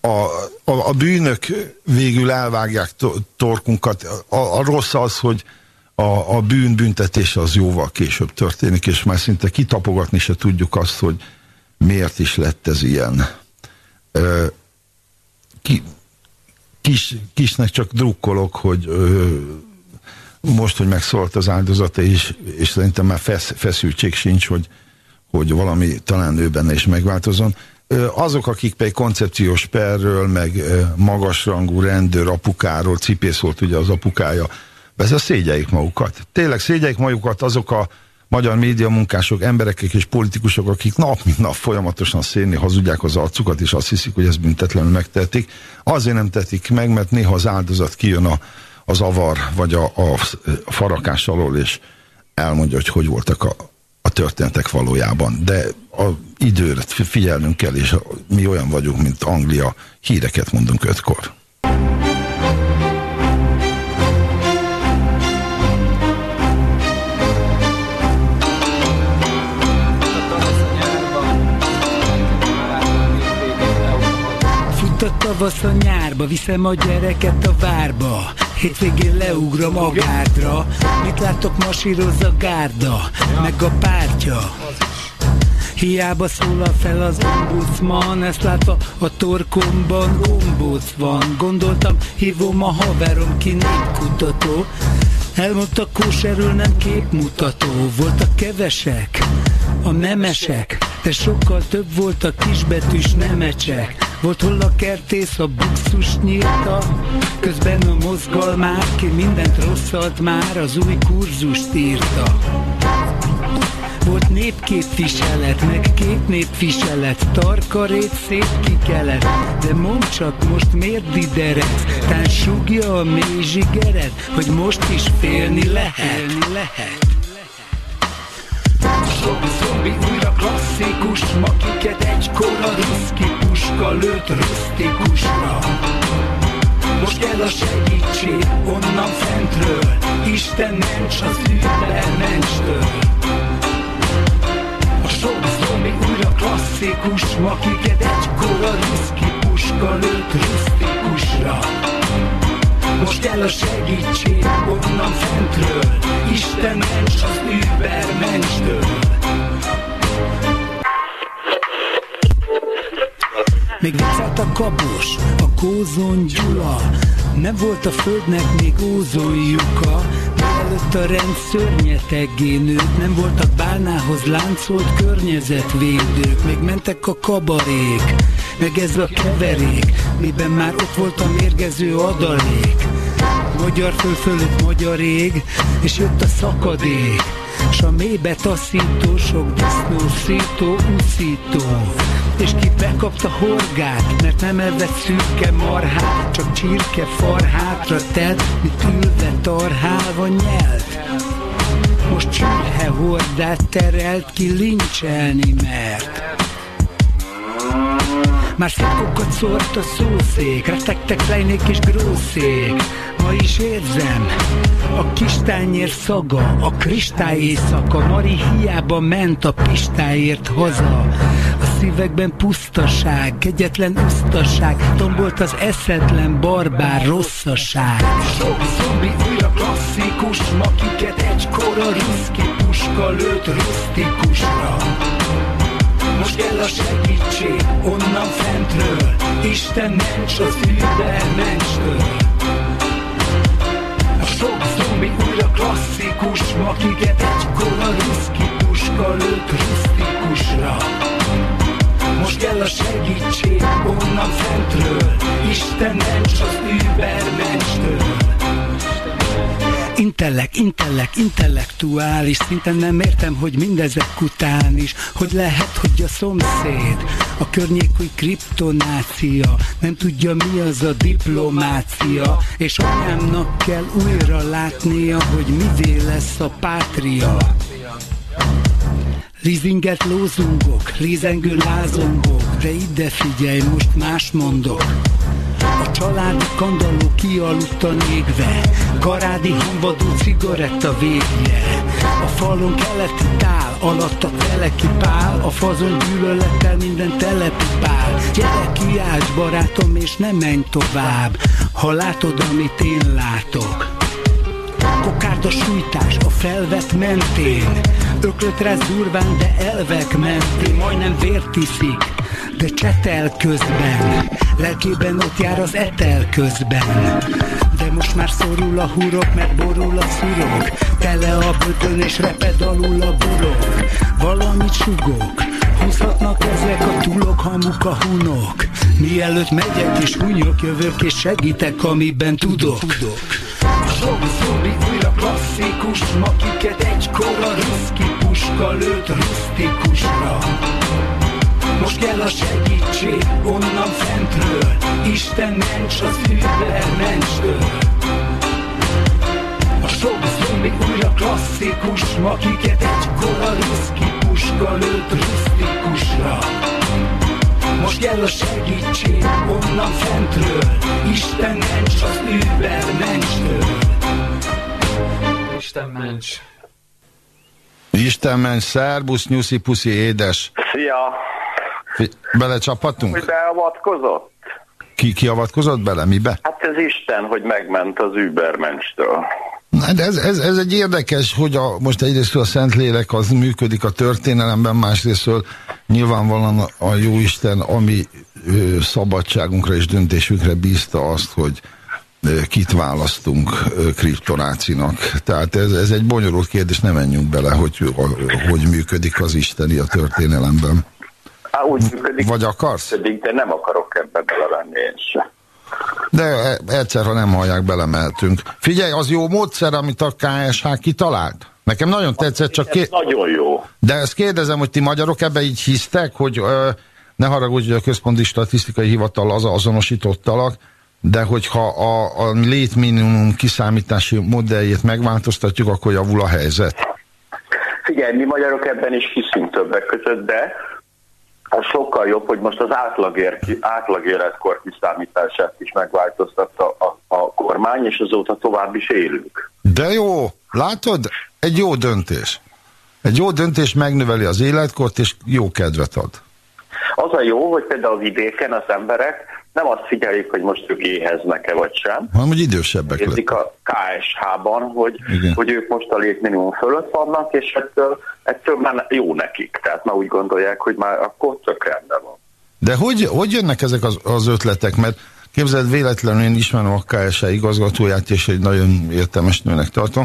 a, a, a bűnök végül elvágják to, torkunkat. A, a rossz az, hogy a, a bűn büntetése az jóval később történik, és már szinte kitapogatni se tudjuk azt, hogy miért is lett ez ilyen. Ki, kis, kisnek csak drukkolok, hogy ö, most, hogy megszólalt az áldozata, és, és szerintem már fesz, feszültség sincs, hogy, hogy valami talán ő benne is megváltozon. Ö, azok, akik pedig koncepciós perről, meg ö, magasrangú rendőr apukáról, cipész volt ugye az apukája, ez a szégyeik magukat. Tényleg szégyeik magukat azok a magyar média munkások, emberek és politikusok, akik nap mint nap folyamatosan szélni hazudják az arcukat, és azt hiszik, hogy ezt büntetlenül megtehetik. Azért nem tetik meg, mert néha az áldozat kijön a, az avar, vagy a, a, a farakás alól, és elmondja, hogy hogy voltak a, a történetek valójában. De a időre figyelnünk kell, és mi olyan vagyunk, mint Anglia, híreket mondunk ötkor. Tavasz a nyárba, viszem a gyereket a várba. Hétvégén leugrom a gárdra. Mit látok, masíroz a gárda Meg a pártja. Hiába szólal fel az ombudsman Ezt látva a torkomban ombuds van. Gondoltam, hívom a haverom ki népkutató Elmondta kóserül nem képmutató. Voltak kevesek, a nemesek De sokkal több volt a kisbetűs nemecsek volt hol a kertész, a buxus nyírta Közben a mozgalmár, ki mindent rosszalt már Az új kurzust írta. Volt népképviselet, meg két népviselet Tarkarét szép kikelet De mondd csak most miért didered Tán sugja a mély zsigered Hogy most is félni lehet, félni lehet. Zombi, zombi, klasszikus Makiket egykor a ruszki puska lőtt rusztikusra most kell a segítség onnan fentről Isten ments az űrben mentstől sok zombi újra klasszikus Makiket egykor a ruszki puska lőtt rusztikusra most kell a segítség onnan fentről Isten ments az Uber Még viccelt a kabos, a kózon Gyula. Nem volt a földnek még ózonjuka Mielőtt a rend szörnyeteggé nőtt. Nem voltak bálnához láncolt környezetvédők. Még mentek a kabarék meg ez a keverék, miben már ott volt a mérgező adalék. Magyar föl fölött magyar ég, és jött a szakadék, s a mélybe taszító, sok disznó, szító, úszító. És ki bekapta horgát, mert nem evett szürke marhát, csak csirke farhátra telt, mit ülve tarhálva nyelt. Most csürhe hordát terelt ki lincselni mert. Már szitkokat szórt a szószék, retektek lejnék és grószék. Ma is érzem a kis tányér szaga, a kristály éjszaka. Mari hiába ment a pistáért haza. A szívekben pusztaság, kegyetlen usztaság, tombolt az eszetlen barbár rosszaság. Sok zombi újra klasszikus, makiket egykor a ruszki puska lőtt rusztikusra. Most kell a segítség onnan fentről. Isten ments az menstől A sok zombi újra klasszikus Makiket egykor a ruszki puska lőtt rusztikusra. Most kell a segítség onnan fentről. Isten ments az menstől Intellek, intellek, intellektuális Szinten nem értem, hogy mindezek után is Hogy lehet, hogy a szomszéd A környék új kriptonácia Nem tudja mi az a diplomácia És anyámnak kell újra látnia Hogy mivé lesz a pátria. Leasinget lózungok, lézengő lázongok De ide figyelj, most más mondok a családi kandalló kialudtan égve Karádi hanvadó cigaretta végje A falon keleti tál Alatt a teleki pál. A fazon gyűlölettel minden telepi pál. Gyere kiálts barátom és ne menj tovább. Ha látod amit én látok. Kokárd a sújtás a felvett mentén. Öklötre durván, de elvek mentén. Majdnem vért iszik de csetel közben. Lelkében ott jár az etel közben. De most már szorul a hurok, mert borul a szurok. Tele a bötön és reped alul a burok. Valamit sugok. Húzhatnak ezek a tulok, hamuk a hunok. Mielőtt megyek és hunyok, jövök és segítek, amiben tudok, tudok. Sok zombi újra klasszikus, makiket egykor a ruszki puska lőtt rusztikusra most kell a segítség onnan fentről Isten ments az menstől A sok zombi újra klasszikus Makiket egykor a ruszki puska lőtt rusztikusra most kell a segítség onnan fentről Isten ments az menstől Isten ments. Isten ments, szerbusz, nyuszi, puszi, édes. Szia! Belecsaphatunk? Hogy beavatkozott? Ki, avatkozott bele? Mibe? Hát ez Isten, hogy megment az Übermenstől. Hát ez, ez, ez egy érdekes, hogy a, most egyrészt a Szentlélek az működik a történelemben, másrészt nyilvánvalóan a Jóisten, ami ö, szabadságunkra és döntésünkre bízta azt, hogy ö, kit választunk ö, kriptonácinak. Tehát ez, ez egy bonyolult kérdés, nem menjünk bele, hogy, hogy működik az Isteni a történelemben. Há, úgy működik, Vagy akarsz? Működik, de nem akarok ebbe belevenni én sem. De e, egyszer, ha nem hallják, belemeltünk. Figyelj, az jó módszer, amit a KSH kitalált? Nekem nagyon tetszett, csak... Ké... nagyon jó. De ezt kérdezem, hogy ti magyarok ebbe így hisztek, hogy ö, ne haragudj, hogy a Központi Statisztikai Hivatal az azonosítottalak, de hogyha a, a létminimum kiszámítási modelljét megváltoztatjuk, akkor javul a helyzet. Figyelj, mi magyarok ebben is hiszünk többek között, de az sokkal jobb, hogy most az átlagér, átlagéletkor kiszámítását is megváltoztatta a, a kormány, és azóta tovább is élünk. De jó, látod? Egy jó döntés. Egy jó döntés megnöveli az életkort, és jó kedvet ad. Az a jó, hogy például a vidéken az emberek nem azt figyelik, hogy most ők éheznek-e vagy sem. Hanem, hogy idősebbek Érzik a KSH-ban, hogy, Igen. hogy ők most a létminimum fölött vannak, és ettől, ettől már jó nekik. Tehát már úgy gondolják, hogy már akkor tök rendben van. De hogy, hogy jönnek ezek az, az ötletek? Mert képzeld, véletlenül én ismerem a KSA igazgatóját, és egy nagyon értelmes nőnek tartom,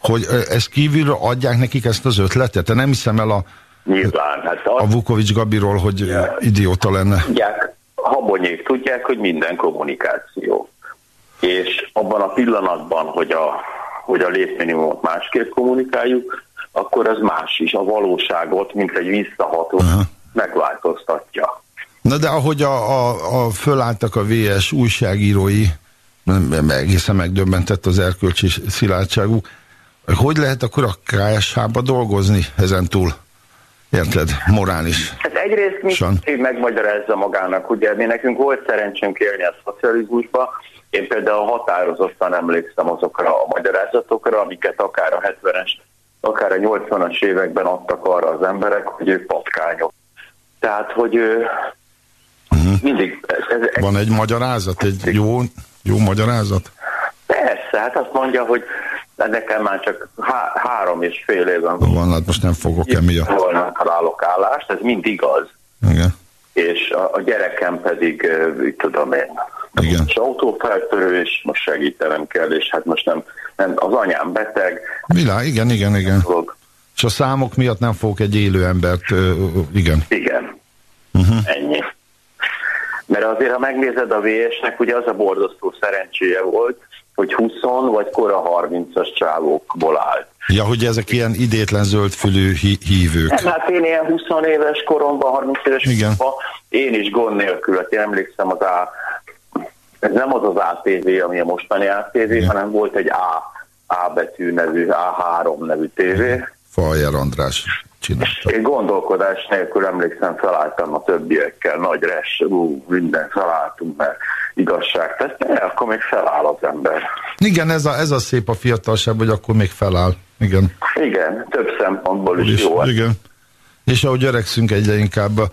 hogy ezt kívülről adják nekik ezt az ötletet. Te nem hiszem el a, Nyilván, hát a azt Vukovics Gabiról, hogy idióta lenne. tudják, habonyék tudják, hogy minden kommunikáció. És abban a pillanatban, hogy a, hogy a létminimumot másképp kommunikáljuk, akkor az más is, a valóságot, mint egy visszaható, Aha. megváltoztatja. Na de ahogy a, a, a fölálltak a VS újságírói, egészen megdöbbentett az erkölcsi szilárdságuk, hogy lehet akkor a KSH-ba dolgozni ezentúl? Érted? Morális. Hát egyrészt mindenki megmagyarázza magának, ugye mi nekünk volt szerencsénk élni a szocializmusba, én például határozottan emlékszem azokra a magyarázatokra, amiket akár a 70-es, akár a 80-as években adtak arra az emberek, hogy ők patkányok. Tehát, hogy ő mindig... Ez, ez, Van egy magyarázat, egy jó, jó magyarázat? persze, hát azt mondja, hogy nekem már csak há, három és fél éven Van, hát most nem fogok emiatt. volna találok állást, ez mind igaz. Igen. és a, a gyerekem pedig, tudom én, Igen. és autófeltörő, és most segítenem kell, és hát most nem, nem az anyám beteg, Világ, igen, igen, igen. dolog. És a számok miatt nem fogok egy élő embert, igen. igen, Uh-huh. ennyi. Mert azért, ha megnézed a VS-nek, ugye az a borzasztó szerencséje volt, hogy 20 vagy kora 30-as csávókból állt. Ja, hogy ezek ilyen idétlen zöldfülű hí- hívők. Nem, hát én ilyen 20 éves koromban, 30 éves Igen. koromban, én is gond nélkül, hát én emlékszem az A, ez nem az az ATV, ami a mostani ATV, Igen. hanem volt egy A, A betű nevű, A3 nevű tévé. Fajer András csinálta. Én gondolkodás nélkül emlékszem, felálltam a többiekkel, nagy res, ú, minden felálltunk, mert igazság tesz, de akkor még feláll az ember. Igen, ez a, ez a szép a fiatalság, hogy akkor még feláll. Igen. Igen, több szempontból is És, jó. igen. És ahogy öregszünk egyre inkább a,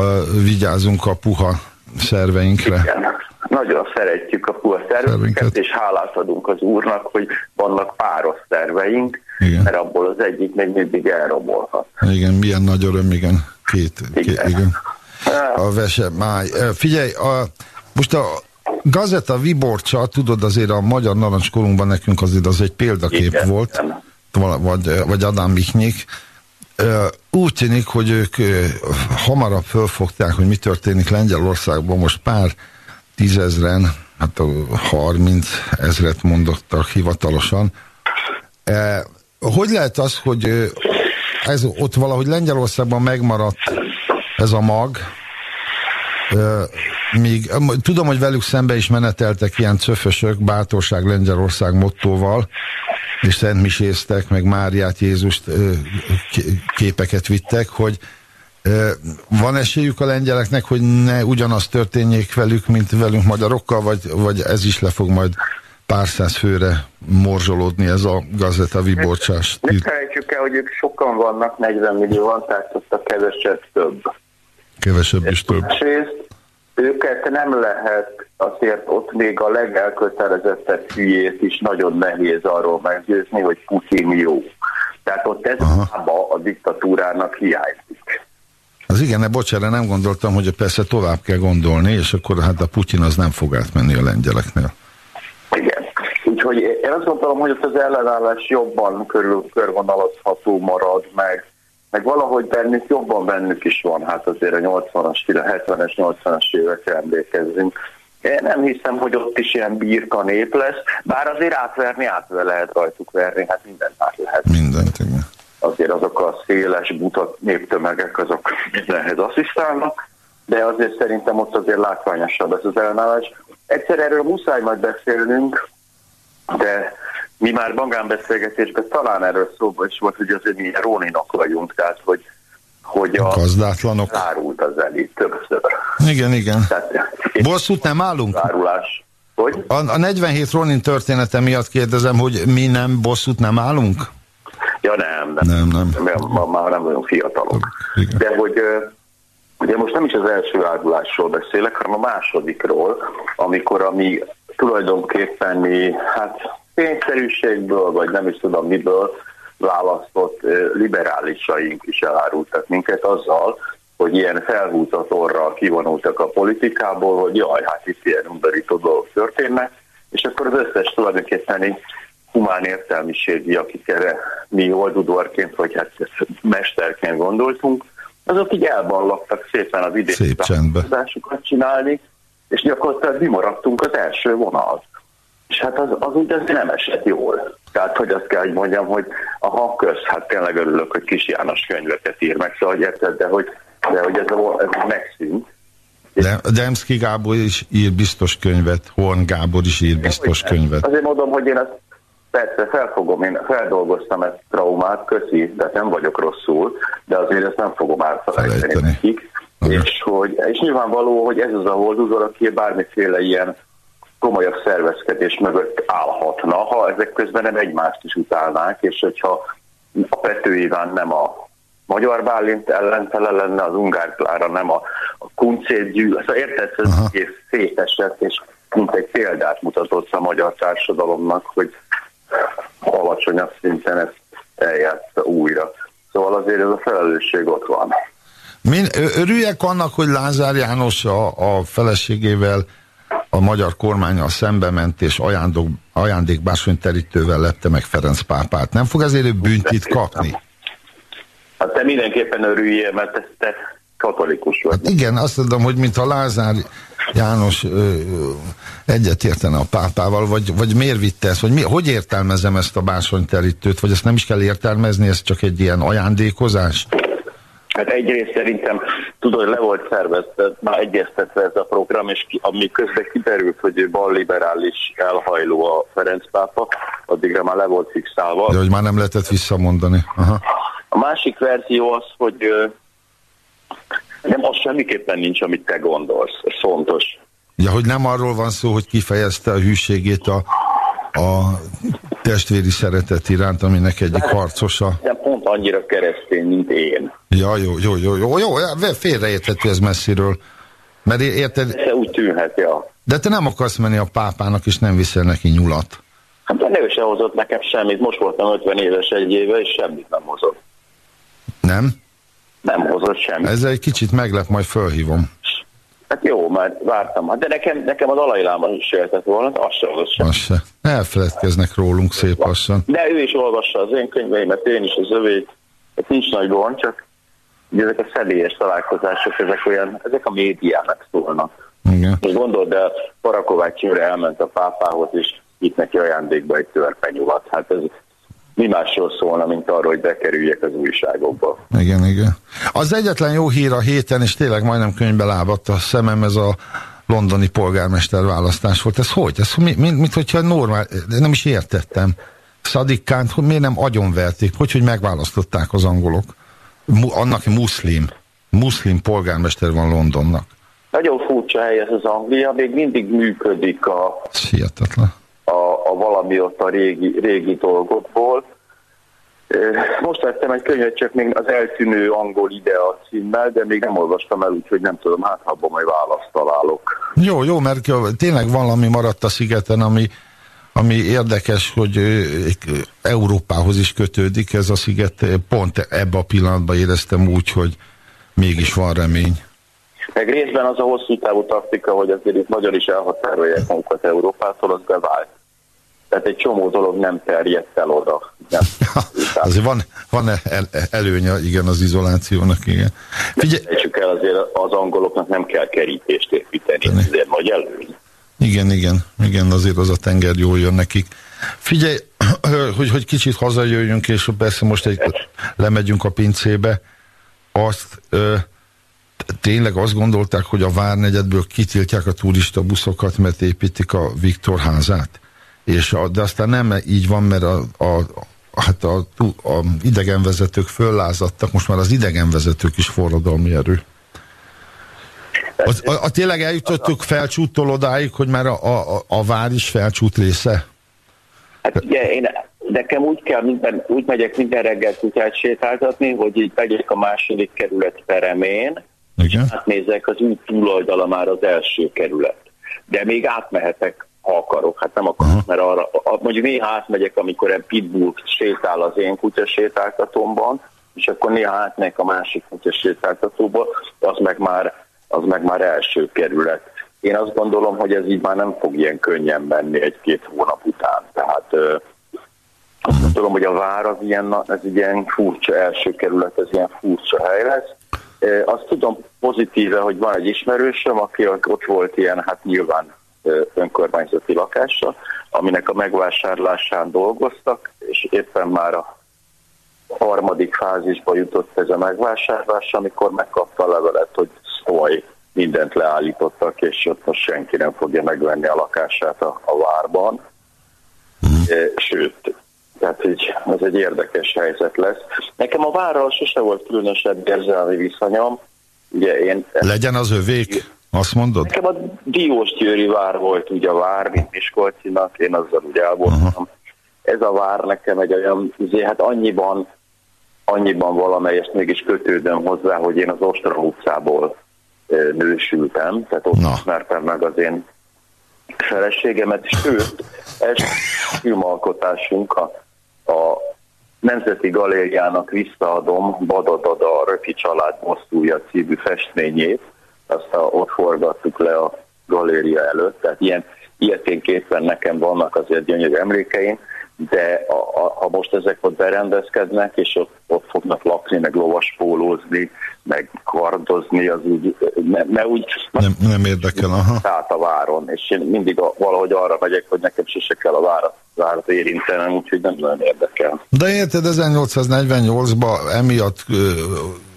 a, vigyázunk a puha szerveinkre. Igen. Nagyon szeretjük a puha szerveinket, és hálát adunk az úrnak, hogy vannak páros szerveink, Igen. mert abból az egyik még mindig elrabolhat. Igen, milyen nagy öröm, igen. Két, két Igen. igen. A vese máj. Figyelj, a, most a Gazeta Viborcsa, tudod azért a magyar narancskorunkban nekünk azért az egy példakép Igen. volt, vagy, vagy Adám Michnyik. Ö, Úgy tűnik, hogy ők hamarabb fölfogták, hogy mi történik Lengyelországban, most pár tízezren, hát a 30 ezret mondottak hivatalosan. Hogy lehet az, hogy ez ott valahogy Lengyelországban megmaradt ez a mag, míg, tudom, hogy velük szembe is meneteltek ilyen cöfösök, bátorság Lengyelország mottóval, és szentmiséztek, meg Máriát, Jézust képeket vittek, hogy van esélyük a lengyeleknek, hogy ne ugyanaz történjék velük, mint velünk magyarokkal, vagy, vagy ez is le fog majd pár száz főre morzsolódni ez a Gazeta Viborcsás. Ne felejtsük el, hogy ők sokan vannak, 40 millióan, tehát ott a kevesebb több. Kevesebb is több. Másrészt őket nem lehet azért ott még a legelkötelezettebb hülyét is nagyon nehéz arról meggyőzni, hogy Putin jó. Tehát ott ez a, a diktatúrának hiányzik. Az igen, ne, bocsánat, nem gondoltam, hogy persze tovább kell gondolni, és akkor hát a Putyin az nem fog átmenni a lengyeleknél. Igen. Úgyhogy én azt gondolom, hogy ott az ellenállás jobban körül, körvonalazható marad meg, meg valahogy bennük jobban bennük is van, hát azért a 80-as, 70-es, 80-as évekre emlékezzünk. Én nem hiszem, hogy ott is ilyen birka nép lesz, bár azért átverni, átve lehet rajtuk verni, hát mindent át lehet. Mindent, igen. Azért azok a széles, buta néptömegek, azok mindenhez asszisztálnak, de azért szerintem ott azért látványosabb ez az ellenállás. Egyszer erről muszáj majd beszélnünk, de mi már magánbeszélgetésben talán erről szóba is volt, hogy azért mi róninok vagyunk, tehát hogy, hogy a Gazdátlanok. zárult az elit többször. Igen, igen. Tehát Bosszút nem állunk? zárulás. Hogy? A, a 47 Ronin története miatt kérdezem, hogy mi nem bosszút nem állunk? Ja nem, nem. Nem, nem. Mert ma, már nem olyan fiatalok. Igen. De hogy ugye most nem is az első áldulásról beszélek, hanem a másodikról, amikor ami tulajdonképpen mi, hát kényszerűségből, vagy nem is tudom miből választott liberálisaink is elárultak minket azzal, hogy ilyen felhúzott orral kivonultak a politikából, hogy jaj, hát itt ilyen undorító dolgok történnek, és akkor az összes tulajdonképpen humán értelmiségi, akik erre mi oldudorként, vagy hát mesterként gondoltunk, azok így elballagtak szépen az változásokat csinálni, és gyakorlatilag mi maradtunk az első vonal. És hát az, az úgy azért nem esett jól. Tehát, hogy azt kell, hogy mondjam, hogy a hakköz, hát tényleg örülök, hogy Kis János könyveket ír meg, szóval érted, de hogy, de hogy ez, a, ez megszűnt. De Demszki Gábor is ír biztos könyvet, Horn Gábor is ír biztos nem. könyvet. Azért mondom, hogy én ezt persze felfogom, én feldolgoztam ezt traumát, köszi, de nem vagyok rosszul, de azért ezt nem fogom elfelejteni Felejteni. nekik. És, hogy, és nyilvánvaló, hogy ez az a holdudor, aki bármiféle ilyen komolyabb szervezkedés mögött állhatna, ha ezek közben nem egymást is utálnák, és hogyha a Pető Iván nem a Magyar Bálint ellentele lenne, az Ungár Klára nem a, a Kuncét gyűl. Szóval érted, ez Aha. egész szétesett, és mint egy példát mutatott a magyar társadalomnak, hogy alacsonyabb szinten ezt eljátsza újra. Szóval azért ez a felelősség ott van. Min, örüljek annak, hogy Lázár János a, a feleségével a magyar kormányal szembe ment, és ajándok, ajándékbásonyterítővel lepte meg Ferenc pápát. Nem fog ezért ő büntit kapni? Hát te mindenképpen örüljél, mert te, katolikus vagy. Hát igen, azt mondom, hogy mintha Lázár János ö, ö, egyetértene a pápával, vagy, vagy miért vitte ezt, vagy mi, hogy értelmezem ezt a básonyterítőt, vagy ezt nem is kell értelmezni, ez csak egy ilyen ajándékozás? Hát egyrészt szerintem tudod, hogy le volt szervezve, már egyeztetve ez a program, és ki, ami közben kiderült, hogy ő balliberális elhajló a Ferenc pápa, addigra már le volt fixálva. De hogy már nem lehetett visszamondani. Aha. A másik verzió az, hogy nem, az semmiképpen nincs, amit te gondolsz. Ez fontos. Ja, hogy nem arról van szó, hogy kifejezte a hűségét a, a testvéri szeretet iránt, aminek egyik harcosa. De pont annyira keresztény, mint én. Ja, jó, jó, jó, jó, jó, félreérthető ez messziről. Mert érted, Ez úgy tűnhet, ja. de te nem akarsz menni a pápának, és nem viszel neki nyulat. Hát de ő se hozott nekem semmit. Most voltam 50 éves egy éve, és semmit nem hozott. Nem? Nem hozott semmit. Ezzel egy kicsit meglep, majd fölhívom. Hát jó, már vártam. Hát de nekem, nekem az alajláma is jöhetett volna, de azt sem hozott semmit. Az se. Elfeledkeznek rólunk szép lassan. De ő is olvassa az én könyveimet, én is az övét. Hát nincs nagy gond, csak ugye ezek a személyes találkozások, ezek olyan, ezek a médiának szólnak. Igen. És gondold el, Parakovács Imre elment a pápához, és itt neki ajándékba egy törpenyulat. Hát ez mi másról szólna, mint arról, hogy bekerüljek az újságokba. Igen, igen. Az egyetlen jó hír a héten, és tényleg majdnem könyvbe lábadt a szemem, ez a londoni polgármester választás volt. Ez hogy? Ez mi, mint, mint hogyha normál, nem is értettem. Szadikánt, hogy miért nem agyonverték? Hogy, hogy megválasztották az angolok? Mu, annak muszlim. Muszlim polgármester van Londonnak. Nagyon furcsa hely ez az Anglia, még mindig működik a, hihetetlen. A, a valami ott a régi, régi dolgokból. Most vettem egy könyvet, csak még az eltűnő angol idea címmel, de még nem olvastam el, úgyhogy nem tudom, hát abban majd választ találok. Jó, jó, mert tényleg valami maradt a szigeten, ami, ami érdekes, hogy Európához is kötődik ez a sziget. Pont ebbe a pillanatban éreztem úgy, hogy mégis van remény. Meg részben az a hosszú távú taktika, hogy azért itt nagyon is elhatárolják magukat Európától, az bevált. Tehát egy csomó dolog nem terjedt el oda. Nem. Azért van, van el, előnye, igen, az izolációnak, igen. Figyelj, Csak el azért az angoloknak nem kell kerítést építeni, Tenni. ez azért nagy előny. igen, igen, igen, azért az a tenger jól jön nekik. Figyelj, hogy, hogy kicsit hazajöjjünk, és persze most egy, lemegyünk a pincébe, azt ö, tényleg azt gondolták, hogy a Várnegyedből kitiltják a turista buszokat, mert építik a Viktor házát. És a, de aztán nem így van, mert a, a, hát a, a idegenvezetők föllázadtak, most már az idegenvezetők is forradalmi erő. Az, a, a, tényleg eljutottuk felcsúttól odáig, hogy már a, a, a vár is felcsút része? Hát ugye én nekem úgy kell, minden, úgy megyek minden reggel kutyát sétáltatni, hogy így megyek a második kerület peremén, Igen? átnézek az út túloldala már az első kerület. De még átmehetek, ha akarok. Hát nem akarok, mert arra, mondjuk néha átmegyek, amikor egy pitbull sétál az én kutya sétáltatómban, és akkor néha átmegyek a másik kutya sétáltatóba, az meg már, az meg már első kerület. Én azt gondolom, hogy ez így már nem fog ilyen könnyen menni egy-két hónap után. Tehát ö, azt gondolom, hogy a vár az ilyen, ez ilyen furcsa első kerület, ez ilyen furcsa hely lesz. Azt tudom pozitíve, hogy van egy ismerősöm, aki ott volt ilyen, hát nyilván önkormányzati lakása, aminek a megvásárlásán dolgoztak, és éppen már a harmadik fázisba jutott ez a megvásárlás, amikor megkapta a levelet, hogy szólj, mindent leállítottak, és ott most senki nem fogja megvenni a lakását a, a várban. E, Sőt, tehát így, ez egy érdekes helyzet lesz. Nekem a várral sose volt különösebb érzelmi viszonyom. Ugye én, Legyen az övék, azt mondod? nekem a Diósgyőri vár volt ugye a vár, mint Miskolcinak, én azzal ugye el voltam. Ez a vár nekem egy olyan, ugye, hát annyiban, annyiban valamelyest mégis kötődöm hozzá, hogy én az Ostra utcából nősültem, tehát ott Na. ismertem meg az én feleségemet, sőt, ez filmalkotásunk a, a Nemzeti Galériának visszaadom Badadada a Röki család mozdulja című festményét, azt a, ott forgattuk le a galéria előtt, tehát ilyen ilyeténképpen nekem vannak azért gyönyörű emlékeim, de a, a, ha most ezek ott berendezkednek, és ott, ott fognak lakni, meg lovaspólózni, meg kardozni, az úgy, mert ne, úgy Nem, nem érdekel, aha. át a váron, és én mindig a, valahogy arra megyek, hogy nekem sose kell a várat, várat érintenem, úgyhogy nem nagyon érdekel. De érted, 1848-ban emiatt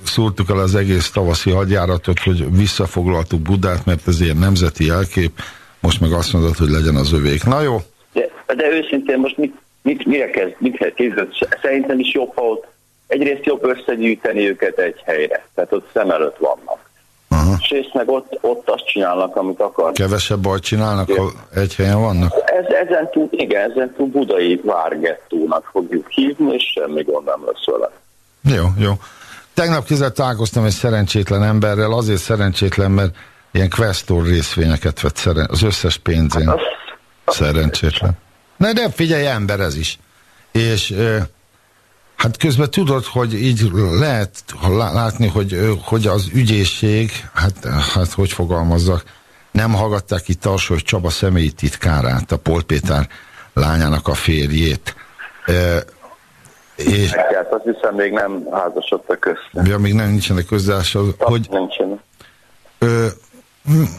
szúrtuk el az egész tavaszi hadjáratot, hogy visszafoglaltuk Budát, mert ez ilyen nemzeti jelkép, most meg azt mondod, hogy legyen az övék. Na jó, De, de őszintén most mit, mit, mire kezd, mit képzelni? Szerintem is jobb, ha ott egyrészt jobb összegyűjteni őket egy helyre, tehát ott szem előtt vannak. aha. És meg ott, ott azt csinálnak, amit akar. kevesebb bajt csinálnak, ha egy helyen vannak? Ez, ezen túl, igen, ezen túl budai várgettónak fogjuk hívni, és semmi gond nem lesz vele. Jó, jó. Tegnap kézzel találkoztam egy szerencsétlen emberrel, azért szerencsétlen, mert ilyen questor részvényeket vett szeren, az összes pénzén. Az, Szerencsétlen. Na de figyelj, ember ez is. És hát közben tudod, hogy így lehet lá- látni, hogy, hogy az ügyészség, hát, hát hogy fogalmazzak, nem hallgatták itt alsó, hogy Csaba személyi titkárát, a Pol Péter lányának a férjét. És hát azt hiszem még nem házasodtak össze. ja, még nem nincsenek közzása, hogy Nincsen. Ö, m-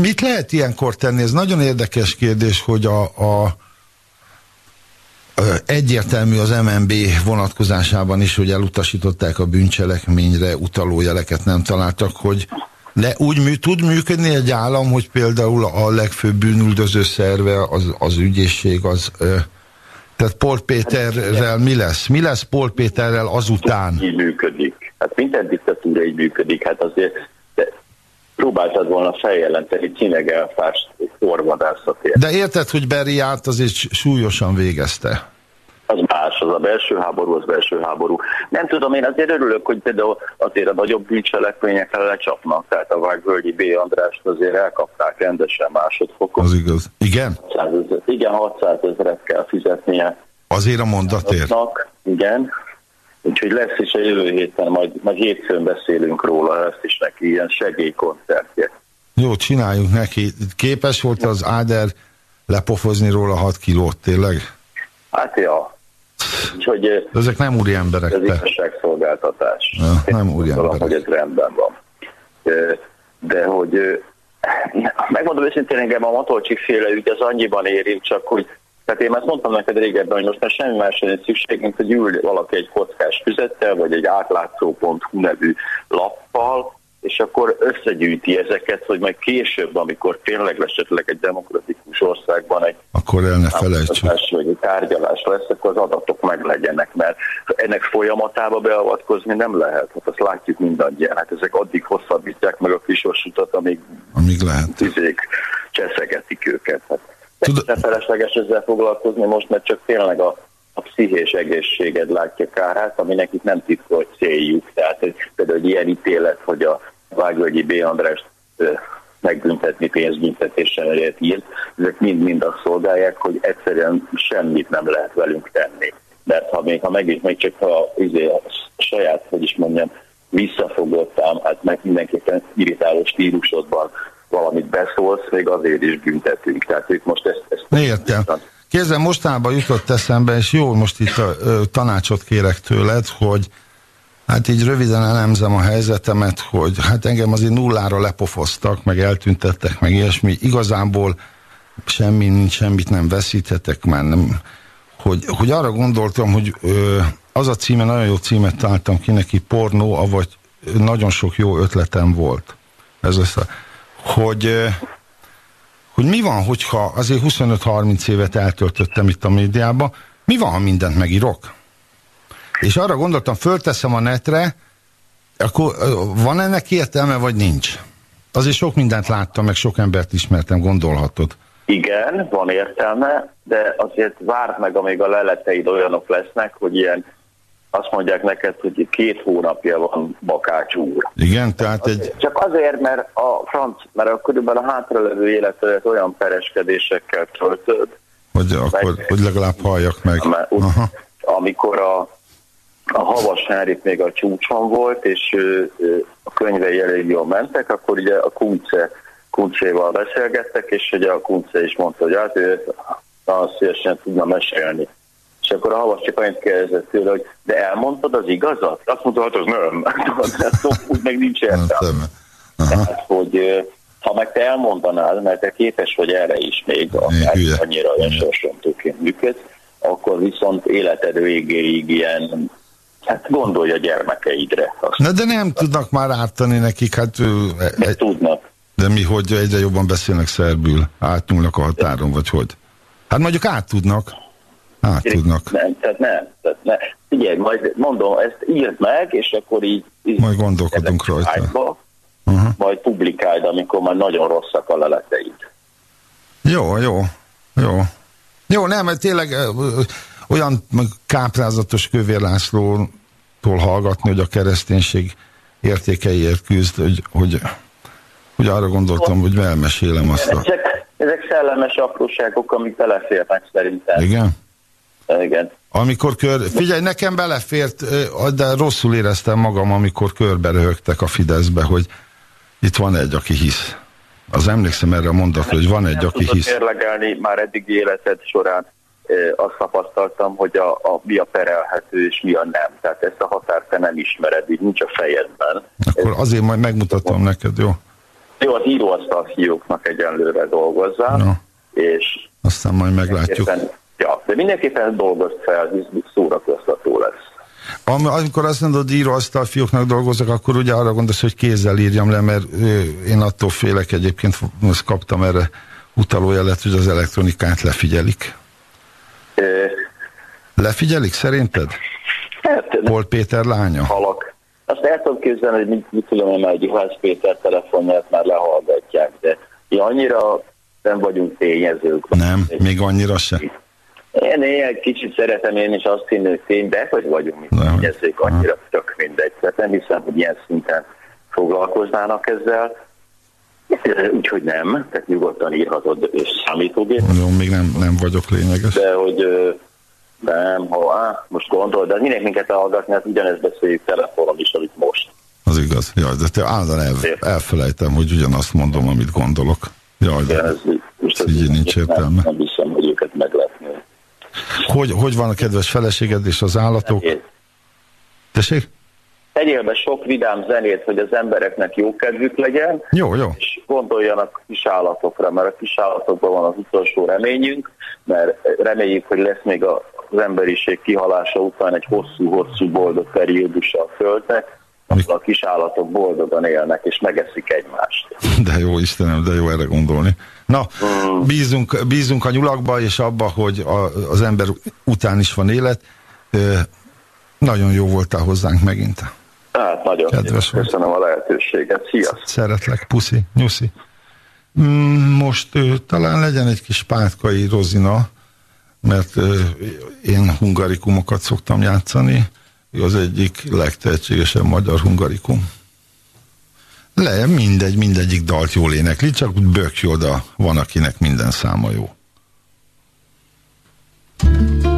mit lehet ilyenkor tenni? Ez nagyon érdekes kérdés, hogy a, a egyértelmű az MNB vonatkozásában is, hogy elutasították a bűncselekményre utaló jeleket nem találtak, hogy le, úgy mű, tud működni egy állam, hogy például a legfőbb bűnüldöző szerve, az, az ügyészség, az ö, tehát Pol Péterrel mi lesz? Mi lesz Pol Péterrel azután? így működik. Hát minden diktatúra így működik. Hát azért de próbáltad volna feljelenteni cinegelfást orvadászatért. De érted, hogy Beriát azért súlyosan végezte? Az más, az a belső háború, az belső háború. Nem tudom, én azért örülök, hogy például azért a nagyobb bűncselekményekre lecsapnak. Tehát a Vágvölgyi B. Andrást azért elkapták rendesen másodfokon. Az igaz. Igen? 600 ezer, igen, 600 ezeret kell fizetnie Azért a mondatért. igen. Úgyhogy lesz is a jövő héten, majd, majd hétfőn beszélünk róla, lesz is neki ilyen segélykoncertje. Jó, csináljuk neki. Képes volt az Áder lepofozni róla 6 kilót, tényleg? Hát ja, úgyhogy Ezek nem úri emberek, ez igazságszolgáltatás. Ja, nem úgy gondolom, emberek. hogy ez rendben van. De hogy megmondom őszintén engem a Matolcsik féle ügy az annyiban érint, csak hogy tehát én ezt mondtam neked régebben, hogy most már semmi másra nincs szükség, mint hogy ül valaki egy kockás füzettel, vagy egy átlátszó.hu nevű lappal, és akkor összegyűjti ezeket, hogy majd később, amikor tényleg esetleg egy demokratikus országban egy Akkor el ne vagy egy tárgyalás lesz, akkor az adatok meg legyenek, mert ennek folyamatába beavatkozni nem lehet. Hát azt látjuk mindannyian. Hát ezek addig hosszabbítják meg a kisvasutat, amíg Amíg lehet. tüzék cseszegetik őket. Hát Tud- nem felesleges ezzel foglalkozni most, mert csak tényleg a a pszichés egészséged látja kárát, ami nekik nem titkolt céljuk. Tehát például egy ilyen ítélet, hogy a Vágvölgyi B. Andrást megbüntetni pénzbüntetéssel elért írt, ezek mind-mind azt szolgálják, hogy egyszerűen semmit nem lehet velünk tenni. Mert ha még, ha meg, még csak ha izé, a saját, hogy is mondjam, visszafogottam, hát meg mindenképpen irritáló stílusodban valamit beszólsz, még azért is büntetünk. Tehát ők most ezt... ezt Értem. Kézzel mostában jutott eszembe, és jó, most itt a, ö, tanácsot kérek tőled, hogy hát így röviden elemzem a helyzetemet, hogy hát engem azért nullára lepofoztak, meg eltüntettek, meg ilyesmi. Igazából semmi semmit nem veszíthetek már, nem, hogy, hogy arra gondoltam, hogy ö, az a címe, nagyon jó címet találtam ki neki, pornó, avagy nagyon sok jó ötletem volt. Ez az, hogy, ö, hogy mi van, hogyha azért 25-30 évet eltöltöttem itt a médiában, mi van, ha mindent megírok? És arra gondoltam, fölteszem a netre, akkor van ennek értelme, vagy nincs? Azért sok mindent láttam, meg sok embert ismertem, gondolhatod. Igen, van értelme, de azért várd meg, amíg a leleteid olyanok lesznek, hogy ilyen azt mondják neked, hogy két hónapja van Bakács úr. Igen, tehát egy... Csak azért, mert a franc, mert a körülbelül a hátralevő életedet olyan pereskedésekkel töltöd, Hogy, akkor, hogy legalább halljak meg. Aha. amikor a, a Havas Henrik még a csúcson volt, és a könyvei elég jól mentek, akkor ugye a Kunce, Kuncéval beszélgettek, és ugye a Kunce is mondta, hogy hát ő nagyon szívesen tudna mesélni. És akkor a Havas csak annyit kérdezett tőle, hogy de elmondtad az igazat? Azt mondta, hát az nem. Úgy meg nincs értelme. Aha. Tehát, hogy ha meg te elmondanád, mert te képes vagy erre is még, akár annyira olyan sorsontóként működsz, akkor viszont életed végéig ilyen, hát gondolj a gyermekeidre. Azt Na de nem tudnak már ártani nekik, hát ő, meg egy, tudnak. de mi, hogy egyre jobban beszélnek szerbül, átnyúlnak a határon, vagy hogy? Hát mondjuk át tudnak. Át tudnak. Nem, tehát nem. Tehát ne. Figyelj, majd mondom, ezt írd meg, és akkor így... így Majd gondolkodunk rajta. ágyba, Aha. Majd publikáld, amikor már nagyon rosszak a leleteid. Jó, jó, jó. Jó, nem, mert tényleg olyan káprázatos Kövér Lászlótól hallgatni, hogy a kereszténység értékeiért küzd, hogy, hogy, hogy arra gondoltam, hogy elmesélem azt a... Ezek, ezek szellemes apróságok, amik beleférnek szerintem. Igen? Igen. Amikor kör... Figyelj, nekem belefért, de rosszul éreztem magam, amikor körbe röhögtek a Fideszbe, hogy itt van egy, aki hisz. Az emlékszem erre a mondatra, hogy van egy, Nem aki tudod hisz. mérlegelni, már eddig életed során azt tapasztaltam, hogy a, a, mi a perelhető és mi a nem. Tehát ezt a határt te nem ismered, így nincs a fejedben. Akkor azért majd megmutatom neked, jó? Jó, az íróasztal fiúknak egyenlőre dolgozzál, No. és Aztán majd meglátjuk. ja, de mindenképpen dolgozd fel, hisz szórakoztató lesz. Am, amikor azt mondod, íróasztal fiúknak dolgozok, akkor ugye arra gondolsz, hogy kézzel írjam le, mert ö, én attól félek egyébként, most kaptam erre utalójelet, hogy az elektronikát lefigyelik. Lefigyelik szerinted? Hát, Pol Péter lánya? halak. Azt el tudom képzelni, hogy mit, mit tudom én, egy Juhász Péter telefonját már lehallgatják, de mi annyira nem vagyunk tényezők. Nem, még annyira se. Én, én egy kicsit szeretem én is azt hinni, hogy tény, de hogy vagyunk, hogy. tényezők, annyira tök mindegy. Tehát nem hiszem, hogy ilyen szinten foglalkoznának ezzel. Úgyhogy nem, tehát nyugodtan írhatod és számítógép, Jó, még nem, nem vagyok lényeges. de hogy nem, ha á, most gondol, de minek minket hallgatni, hát ugyanezt beszéljük telefonon is, amit most. Az igaz. Jaj, de te állandóan el, elfelejtem, hogy ugyanazt mondom, amit gondolok. Jaj, De de ez, most ez így nincs nem, értelme. nem hiszem, hogy őket meglepni. hogy, hogy van a kedves feleséged és az állatok? Tessék? Tegyél be sok vidám zenét, hogy az embereknek jó kedvük legyen, Jó, jó. és gondoljanak kis állatokra, mert a kis állatokban van az utolsó reményünk, mert reméljük, hogy lesz még az emberiség kihalása után egy hosszú-hosszú boldog periódusa a Földnek, ahol a kis állatok boldogan élnek, és megeszik egymást. De jó, Istenem, de jó erre gondolni. Na, bízunk, bízunk a nyulakba, és abba, hogy a, az ember után is van élet. Ö, nagyon jó voltál hozzánk megint. Hát nagyon Kedves vagy. köszönöm a lehetőséget. Sziasztok! Szeretlek, puszi, nyuszi. Mm, Most ő, talán legyen egy kis pátkai rozina, mert ö, én hungarikumokat szoktam játszani, az egyik legtehetségesebb magyar hungarikum. Le, mindegy, mindegyik dalt jól énekli, csak bök oda van, akinek minden száma jó. Vai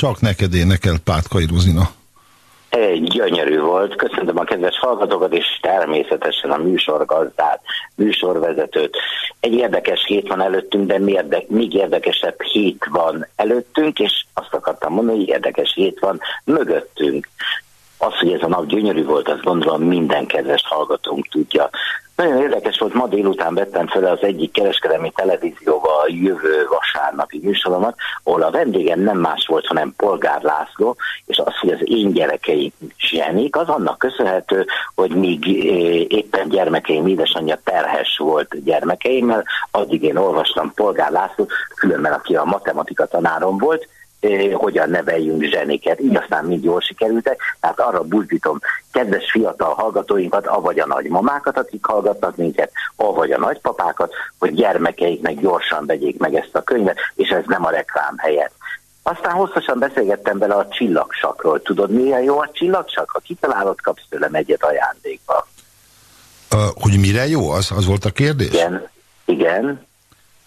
csak neked énekel Pátkai Ruzina. Egy gyönyörű volt. Köszöntöm a kedves hallgatókat, és természetesen a műsorgazdát, műsorvezetőt. Egy érdekes hét van előttünk, de mi érde- még érdekesebb hét van előttünk, és azt akartam mondani, hogy érdekes hét van mögöttünk. Az, hogy ez a nap gyönyörű volt, azt gondolom minden kedves hallgatónk tudja. Nagyon érdekes volt, ma délután vettem fel az egyik kereskedelmi televízióval a jövő vasárnapi műsoromat, ahol a vendégem nem más volt, hanem Polgár László, és az, hogy az én gyerekeim zsenik, az annak köszönhető, hogy míg éppen gyermekeim édesanyja terhes volt gyermekeimmel, addig én olvastam Polgár László, különben aki a matematika tanárom volt, hogyan neveljünk zseniket. Így aztán mind jól sikerültek. Tehát arra buzdítom kedves fiatal hallgatóinkat, avagy a nagymamákat, akik hallgatnak minket, avagy a nagypapákat, hogy gyermekeiknek gyorsan vegyék meg ezt a könyvet, és ez nem a reklám helyett. Aztán hosszasan beszélgettem vele a csillagsakról. Tudod, milyen jó a csillagsak? Ha kitalálod, kapsz tőlem egyet ajándékba. Uh, hogy mire jó, az, az volt a kérdés? Igen, igen.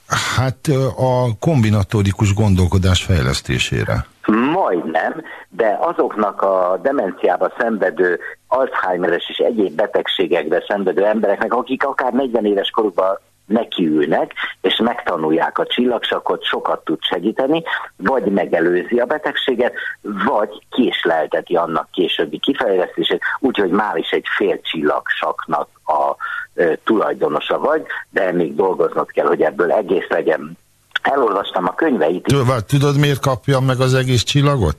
Hát a kombinatorikus gondolkodás fejlesztésére. Majdnem, de azoknak a demenciába szenvedő, Alzheimeres és egyéb betegségekbe szenvedő embereknek, akik akár 40 éves korukban nekiülnek, és megtanulják a csillagsakot, sokat tud segíteni, vagy megelőzi a betegséget, vagy késlelteti annak későbbi kifejlesztését, úgyhogy már is egy fél csillagsaknak a e, tulajdonosa vagy, de még dolgoznod kell, hogy ebből egész legyen. Elolvastam a könyveit. Tudod, miért kapjam meg az egész csillagot?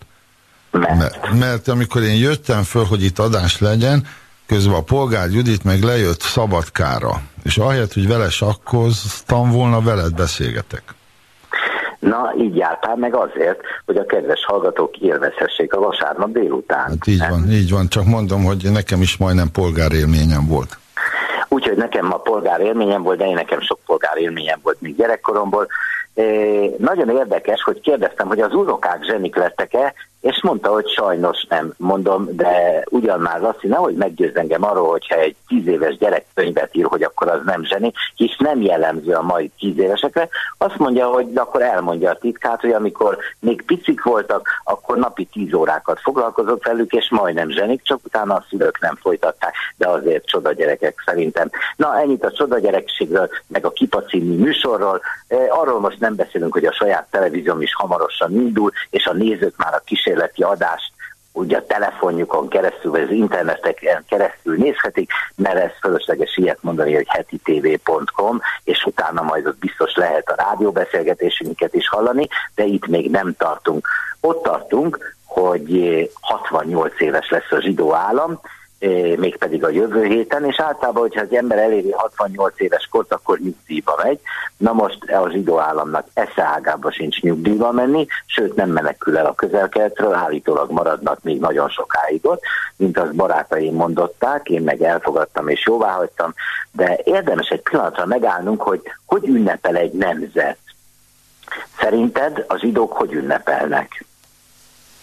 Mert? mert, mert amikor én jöttem föl, hogy itt adás legyen, közben a polgár Judit meg lejött Szabadkára, és ahelyett, hogy vele sakkoztam volna, veled beszélgetek. Na, így jártál meg azért, hogy a kedves hallgatók élvezhessék a vasárnap délután. Hát így nem? van, így van, csak mondom, hogy nekem is majdnem polgárélményem volt. Úgyhogy nekem ma polgárélményem volt, de én nekem sok polgárélményem volt még gyerekkoromból. E, nagyon érdekes, hogy kérdeztem, hogy az unokák zsenik lettek-e, és mondta, hogy sajnos nem, mondom, de ugyan már azt hogy meggyőz engem arról, hogyha egy tíz éves gyerek könyvet ír, hogy akkor az nem zseni, hisz nem jellemző a mai tíz évesekre, azt mondja, hogy akkor elmondja a titkát, hogy amikor még picik voltak, akkor napi tíz órákat foglalkozott velük, és majdnem zsenik, csak utána a szülők nem folytatták, de azért csoda gyerekek szerintem. Na, ennyit a csoda gyerekségről, meg a Kipa című műsorról. E, arról most nem beszélünk, hogy a saját televízióm is hamarosan indul, és a nézők már a kísérlet kísérleti adást ugye a telefonjukon keresztül, vagy az interneteken keresztül nézhetik, mert ez fölösleges ilyet mondani, hogy hetitv.com, és utána majd ott biztos lehet a rádióbeszélgetésünket is hallani, de itt még nem tartunk. Ott tartunk, hogy 68 éves lesz a zsidó állam, mégpedig a jövő héten, és általában, hogyha az ember eléri 68 éves kort, akkor nyugdíjba megy. Na most a zsidó államnak esze ágába sincs nyugdíjba menni, sőt nem menekül el a közelkeletről, állítólag maradnak még nagyon sokáig ott, mint az barátaim mondották, én meg elfogadtam és jóvá hagytam, de érdemes egy pillanatra megállnunk, hogy hogy ünnepel egy nemzet. Szerinted a zsidók hogy ünnepelnek?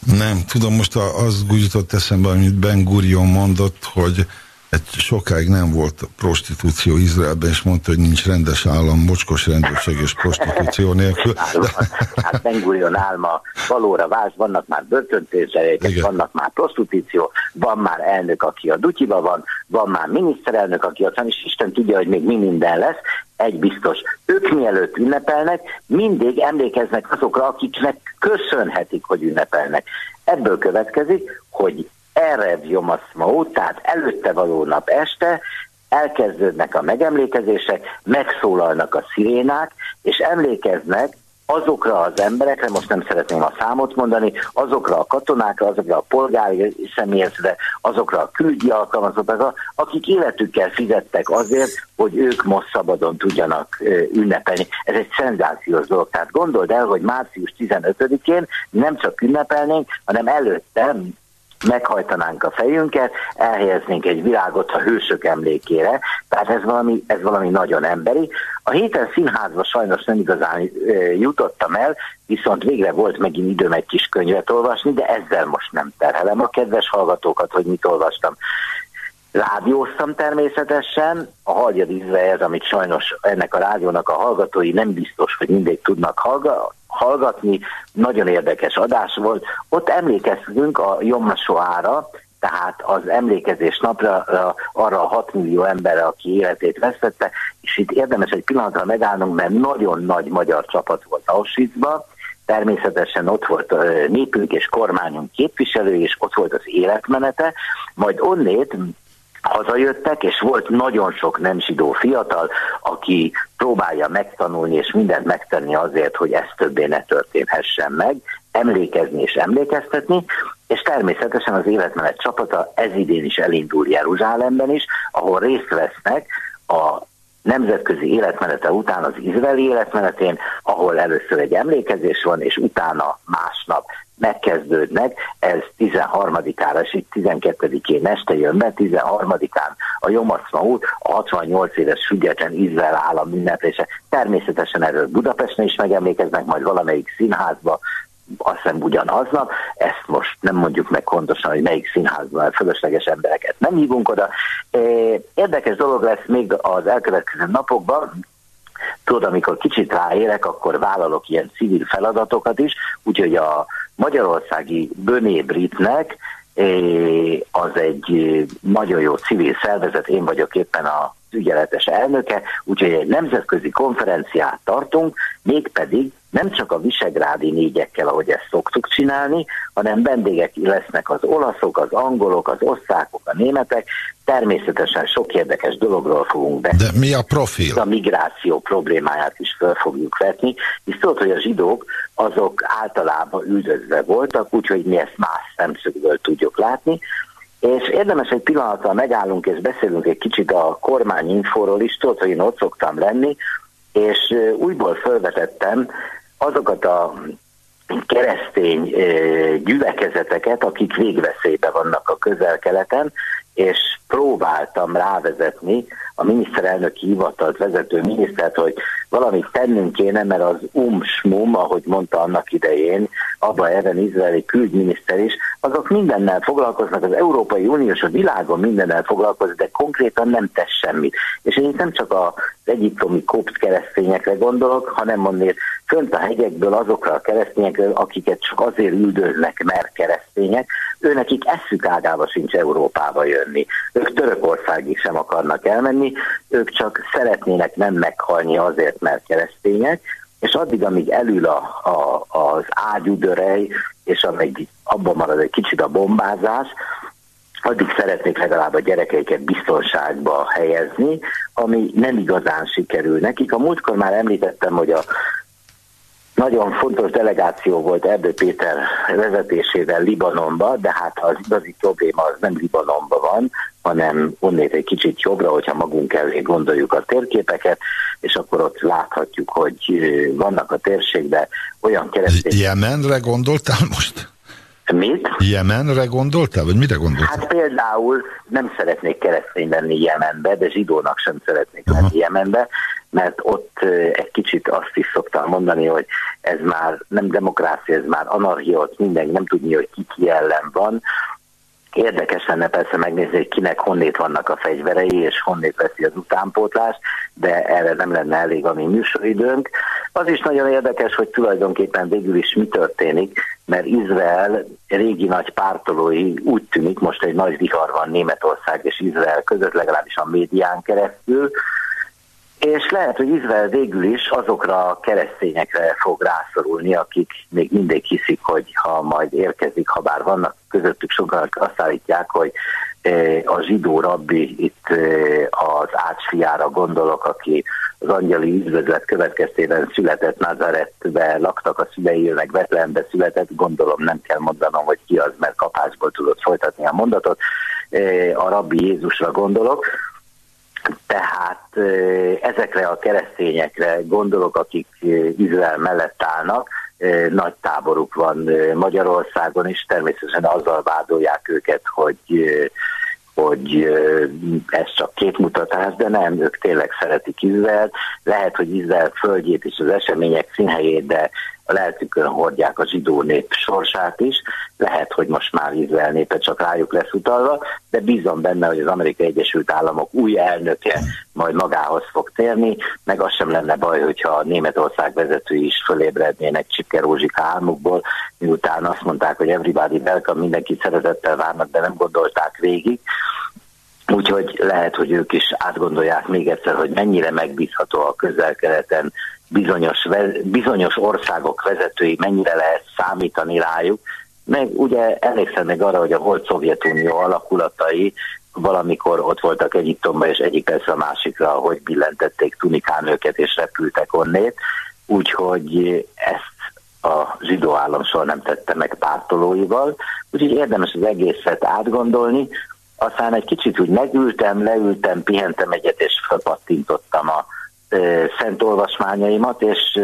Nem, tudom, most az úgy jutott eszembe, amit Ben Gurion mondott, hogy egy sokáig nem volt prostitúció Izraelben, és mondta, hogy nincs rendes állam, mocskos rendőrség és prostitúció nélkül. De... Hát Ben álma valóra vált, vannak már börtöntézzelékek, vannak már prostitúció, van már elnök, aki a dutyiba van, van már miniszterelnök, aki van, és Isten tudja, hogy még mi minden lesz, egy biztos, ők mielőtt ünnepelnek, mindig emlékeznek azokra, akiknek köszönhetik, hogy ünnepelnek. Ebből következik, hogy erre Jomaszmaó, tehát előtte való nap este elkezdődnek a megemlékezések, megszólalnak a szirénák, és emlékeznek azokra az emberekre, most nem szeretném a számot mondani, azokra a katonákra, azokra a polgári személyetre, azokra a külügyi alkalmazottakra, akik életükkel fizettek azért, hogy ők most szabadon tudjanak ünnepelni. Ez egy szenzációs dolog. Tehát gondold el, hogy március 15-én nem csak ünnepelnénk, hanem előtte meghajtanánk a fejünket, elhelyeznénk egy virágot a hősök emlékére, tehát ez valami, ez valami nagyon emberi. A héten színházba sajnos nem igazán jutottam el, viszont végre volt megint időm egy kis könyvet olvasni, de ezzel most nem terhelem a kedves hallgatókat, hogy mit olvastam. Rádióztam természetesen, a Hagyjad ez, amit sajnos ennek a rádiónak a hallgatói nem biztos, hogy mindig tudnak hallgatni, nagyon érdekes adás volt. Ott emlékeztünk a Jom Soára, tehát az emlékezés napra arra a 6 millió emberre, aki életét vesztette, és itt érdemes egy pillanatra megállnunk, mert nagyon nagy magyar csapat volt Auschwitzba, természetesen ott volt népünk és kormányunk képviselő, és ott volt az életmenete, majd onnét hazajöttek, és volt nagyon sok nem zsidó fiatal, aki próbálja megtanulni és mindent megtenni azért, hogy ez többé ne történhessen meg, emlékezni és emlékeztetni, és természetesen az életmenet csapata ez idén is elindul Jeruzsálemben is, ahol részt vesznek a nemzetközi életmenete után az izraeli életmenetén, ahol először egy emlékezés van, és utána másnap megkezdődnek, ez 13-ára, és itt 12-én este jön be, 13-án a Jomaszma út, a 68 éves független Izrael állam ünneplése. Természetesen erről Budapesten is megemlékeznek, majd valamelyik színházba, azt hiszem ugyanaznap, ezt most nem mondjuk meg pontosan, hogy melyik színházban fölösleges embereket nem hívunk oda. Érdekes dolog lesz még az elkövetkező napokban, Tudod, amikor kicsit ráérek, akkor vállalok ilyen civil feladatokat is, úgyhogy a magyarországi Böné Britnek az egy nagyon jó civil szervezet, én vagyok éppen a ügyeletes elnöke, úgyhogy egy nemzetközi konferenciát tartunk, mégpedig nem csak a visegrádi négyekkel, ahogy ezt szoktuk csinálni, hanem vendégek lesznek az olaszok, az angolok, az osztrákok, a németek, természetesen sok érdekes dologról fogunk beszélni. De mi a profil? A migráció problémáját is fel fogjuk vetni, és tudod, hogy a zsidók azok általában üldözve voltak, úgyhogy mi ezt más szemszögből tudjuk látni, és érdemes egy pillanatra megállunk és beszélünk egy kicsit a kormányinfóról is, tudod, hogy én ott szoktam lenni, és újból felvetettem azokat a keresztény gyülekezeteket, akik végveszélybe vannak a közel-keleten, és próbáltam rávezetni a miniszterelnöki hivatalt vezető minisztert, hogy valamit tennünk kéne, mert az umsmum, ahogy mondta annak idején, abba Even izraeli külügyminiszter is, azok mindennel foglalkoznak, az Európai Uniós, a világon mindennel foglalkozik, de konkrétan nem tesz semmit. És én nem csak az egyiptomi kopt keresztényekre gondolok, hanem mondnék fönt a hegyekből azokra a keresztényekre, akiket csak azért üldöznek, mert keresztények, őnekik eszük ágába sincs Európába jönni. Ők Törökországig sem akarnak elmenni, ők csak szeretnének nem meghalni azért, mert keresztények, és addig, amíg elül a, a, az ágyudörej, és amíg abban marad egy kicsit a bombázás, addig szeretnék legalább a gyerekeiket biztonságba helyezni, ami nem igazán sikerül nekik. A múltkor már említettem, hogy a nagyon fontos delegáció volt Erdő Péter vezetésével Libanonba, de hát az igazi probléma az nem Libanonba van, hanem onnét egy kicsit jobbra, hogyha magunk elé gondoljuk a térképeket, és akkor ott láthatjuk, hogy vannak a térségben olyan keresztény... Jemenre gondoltál most? Mit? Jemenre gondoltál, vagy mire gondoltál? Hát például nem szeretnék keresztény lenni Jemenbe, de zsidónak sem szeretnék lenni Jemenbe, mert ott egy kicsit azt is szoktam mondani, hogy ez már nem demokrácia, ez már anarchia, ott mindenki nem tudni, hogy ki ki ellen van. Érdekes lenne persze megnézni, hogy kinek honnét vannak a fegyverei, és honnét veszi az utánpótlást, de erre nem lenne elég a mi műsoridőnk. Az is nagyon érdekes, hogy tulajdonképpen végül is mi történik, mert Izrael régi nagy pártolói úgy tűnik, most egy nagy vihar van Németország és Izrael között, legalábbis a médián keresztül, és lehet, hogy Izrael végül is azokra a keresztényekre fog rászorulni, akik még mindig hiszik, hogy ha majd érkezik, ha bár vannak közöttük sokan, azt állítják, hogy eh, a zsidó rabbi, itt eh, az ácsfiára gondolok, aki az angyali üdvözlet következtében született Nazaretbe, laktak a szülei, meg Betlehembe született, gondolom nem kell mondanom, hogy ki az, mert kapásból tudott folytatni a mondatot, eh, a rabbi Jézusra gondolok, tehát ezekre a keresztényekre gondolok, akik Izrael mellett állnak, nagy táboruk van Magyarországon is, természetesen azzal vádolják őket, hogy hogy ez csak képmutatás, de nem, ők tényleg szeretik Izrael. Lehet, hogy Izrael földjét és az események színhelyét, de a lelkükön hordják a zsidó nép sorsát is. Lehet, hogy most már Izrael népe csak rájuk lesz utalva, de bízom benne, hogy az Amerikai Egyesült Államok új elnöke majd magához fog térni, meg az sem lenne baj, hogyha a Németország vezetői is fölébrednének Csipke Rózsika álmukból, miután azt mondták, hogy everybody welcome, mindenki szeretettel várnak, de nem gondolták végig. Úgyhogy lehet, hogy ők is átgondolják még egyszer, hogy mennyire megbízható a közel-keleten bizonyos, bizonyos országok vezetői, mennyire lehet számítani rájuk. Meg ugye emlékszem meg arra, hogy a volt Szovjetunió alakulatai valamikor ott voltak Egyiptomban, és egyik persze a másikra, hogy billentették tunikán őket, és repültek onnét. Úgyhogy ezt a zsidó állam soha nem tette meg pártolóival, úgyhogy érdemes az egészet átgondolni. Aztán egy kicsit úgy megültem, leültem, pihentem egyet, és felpattintottam a szent olvasmányaimat, és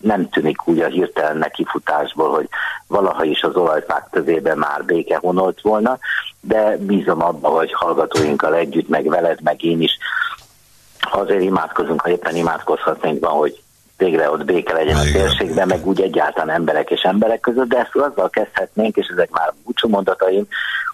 nem tűnik úgy a hirtelen nekifutásból, hogy valaha is az olajfák tövében már béke honolt volna, de bízom abban, hogy hallgatóinkkal együtt, meg veled, meg én is azért imádkozunk, ha éppen imádkozhatnénk van, hogy végre ott béke legyen a térségben, meg úgy egyáltalán emberek és emberek között, de ezt azzal kezdhetnénk, és ezek már búcsú mondataim,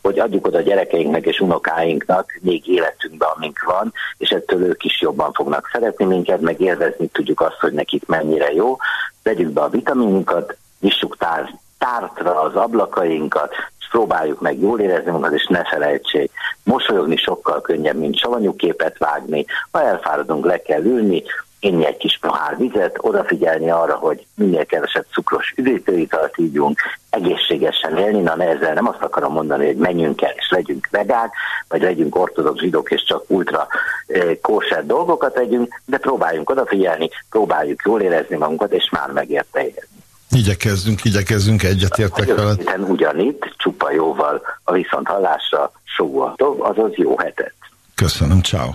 hogy adjuk oda a gyerekeinknek és unokáinknak még életünkben, amink van, és ettől ők is jobban fognak szeretni minket, meg élvezni tudjuk azt, hogy nekik mennyire jó. Vegyük be a vitaminunkat, nyissuk tár, tártra az ablakainkat, próbáljuk meg jól érezni magunkat, és ne felejtsék, mosolyogni sokkal könnyebb, mint savanyú képet vágni, ha elfáradunk, le kell ülni, inni egy kis pohár vizet, odafigyelni arra, hogy minél kevesebb cukros üdítőitalt ígyunk, egészségesen élni, na ne ezzel nem azt akarom mondani, hogy menjünk el és legyünk vegák, vagy legyünk ortodox zsidók és csak ultra eh, kóser dolgokat tegyünk, de próbáljunk odafigyelni, próbáljuk jól érezni magunkat, és már megérte érezni. Igyekezzünk, igyekezzünk, egyetértek veled. ugyanitt, csupa jóval a viszont hallásra, sóval, azaz jó hetet. Köszönöm, ciao.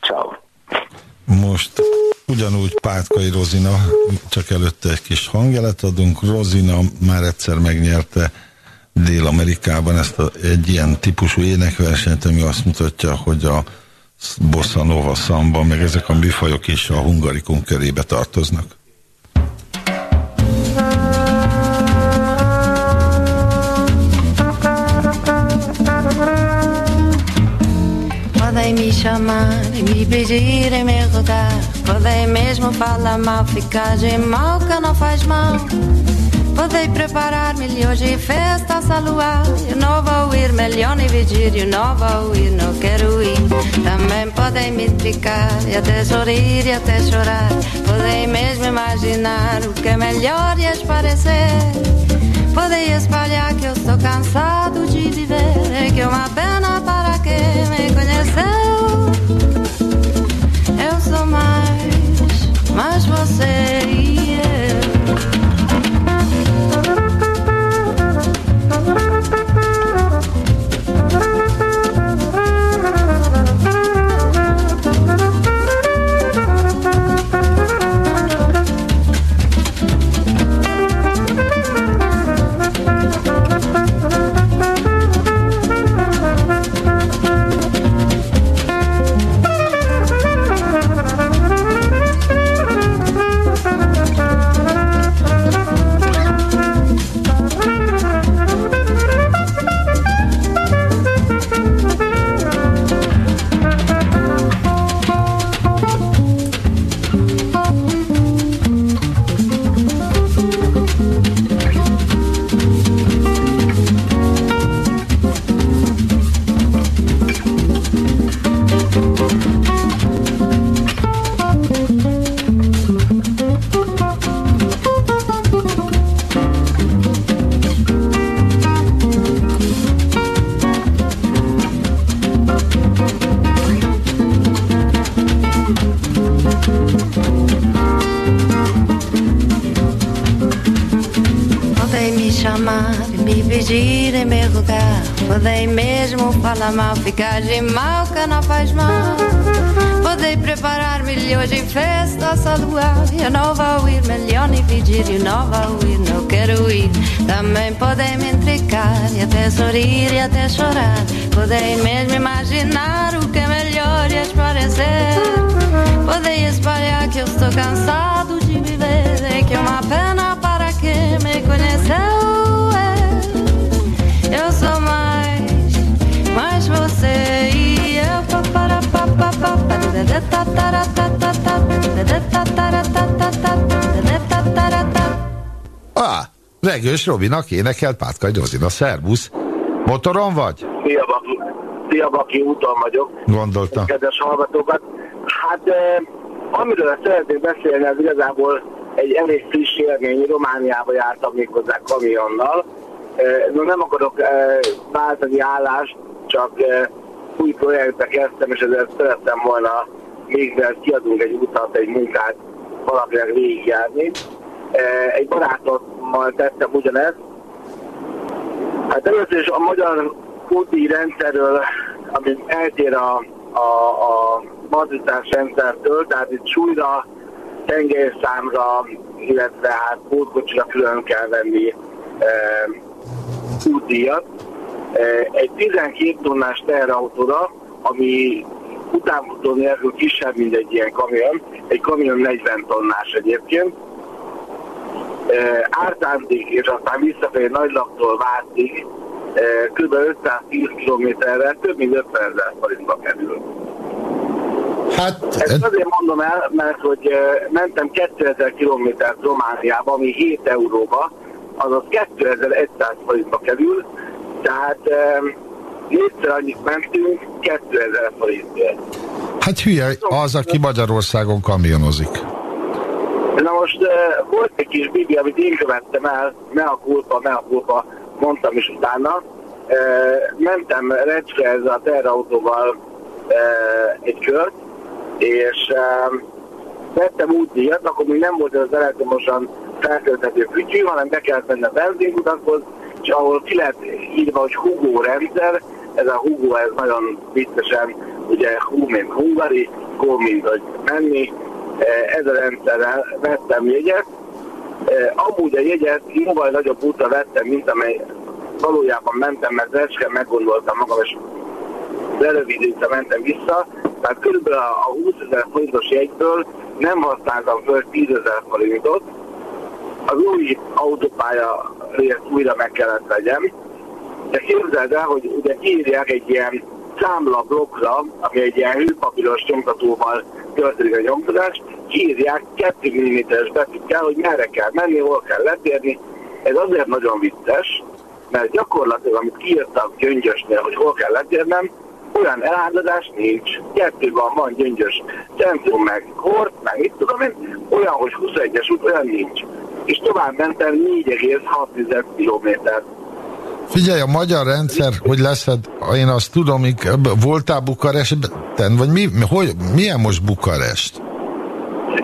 Ciao. Most ugyanúgy Pátkai Rozina, csak előtte egy kis hangjelet adunk. Rozina már egyszer megnyerte Dél-Amerikában ezt a, egy ilyen típusú énekversenyt, ami azt mutatja, hogy a bossa nova szamba, meg ezek a műfajok is a hungarikum körébe tartoznak. Me chamar, me pedir e me rogar. Podem mesmo falar mal, ficar de mal que não faz mal. Podem preparar milhões de festas a luar. Eu não vou ir, melhor nem pedir. Eu não vou ir, não quero ir. Também podem me intricar e até sorrir e até chorar. Podem mesmo imaginar o que é melhor e parecer. Podem espalhar que eu estou cansado de viver. Que é uma pena para quem me conheceu. sé. Falar mal, ficar de mal que não faz mal. Podem preparar milhões de festas a luar. Eu não vou ir, melhor nem pedir. Eu não vou ir, não quero ir. Também podem me intricar e até sorrir e até chorar. Podem mesmo imaginar o que é melhor e parecer. Podem espalhar que eu estou cansado de viver. É que é uma pena Ah, Regős Robinak énekelt Pátkai Rozina. Szervusz! Motoron vagy? Szia, Baki. Szia, Baki, úton vagyok. Gondoltam. Kedves hallgatókat. Hát, eh, amiről szeretnék beszélni, az igazából egy elég friss élmény. Romániába jártam méghozzá kamionnal. Eh, no, nem akarok eh, váltani állást, csak eh, új projektbe kezdtem, és ezért szerettem volna még mielőtt kiadunk egy utat, egy munkát valakinek végigjárni. Eh, egy barátommal tettem ugyanezt, Hát először is a magyar úti rendszerről, ami eltér a, a, a madritás rendszertől, tehát itt súlyra, tengelyszámra, illetve hát pótkocsira külön kell venni e, útdíjat. Egy 12 tonnás teherautóra, ami utánfutó nélkül kisebb, mint egy ilyen kamion, egy kamion 40 tonnás egyébként, Ártántig és aztán visszafelé Nagylaktól Vártig eh, kb. 510 kilométerre több mint 50 ezer forintba kerül. Hát, Ezt azért mondom el, mert hogy mentem 2000 kilométert Romániába, ami 7 euróba, azaz 2100 forintba kerül, Tehát négyszer annyit mentünk, 2000 forintért. Hát hülye az, aki Magyarországon kamionozik. Na most e, volt egy kis bibi, amit én követtem el, ne a kulpa, ne a kulpa, mondtam is utána. E, mentem Recske ezzel a terrautóval e, egy kört, és vettem útdíjat, akkor még nem volt az elektromosan feltölthető fütyű, hanem be kellett menni a benzinkutakhoz, és ahol ki lett írva, hogy Hugo rendszer, ez a Hugo, ez nagyon viccesen, ugye Hu, mint hungari, Go, mint hogy menni, E, ez a rendszerrel vettem jegyet. E, Amúgy a jegyet jóval nagyobb útra vettem, mint amely valójában mentem, mert Recske meggondoltam magam, és lerövidítve mentem vissza. Tehát körülbelül a 20 ezer forintos jegyből nem használtam föl 10 ezer forintot. Az új autópálya részt újra meg kellett vegyem. De képzeld el, hogy ugye írják egy ilyen számla blokkra, ami egy ilyen hőpapíros nyomtatóval történik a nyomtatás, írják 2 mm-es betűkkel, hogy merre kell menni, hol kell letérni. Ez azért nagyon vicces, mert gyakorlatilag, amit kiírtak gyöngyösnél, hogy hol kell letérnem, olyan eláldozás nincs. Kettőben van gyöngyös centrum, meg hort, meg mit tudom én, olyan, hogy 21-es út, olyan nincs. És tovább mentem 4,6 kilométert. Figyelj, a magyar rendszer, hogy leszed, én azt tudom, voltál Bukarestben, vagy mi, hogy, milyen most Bukarest?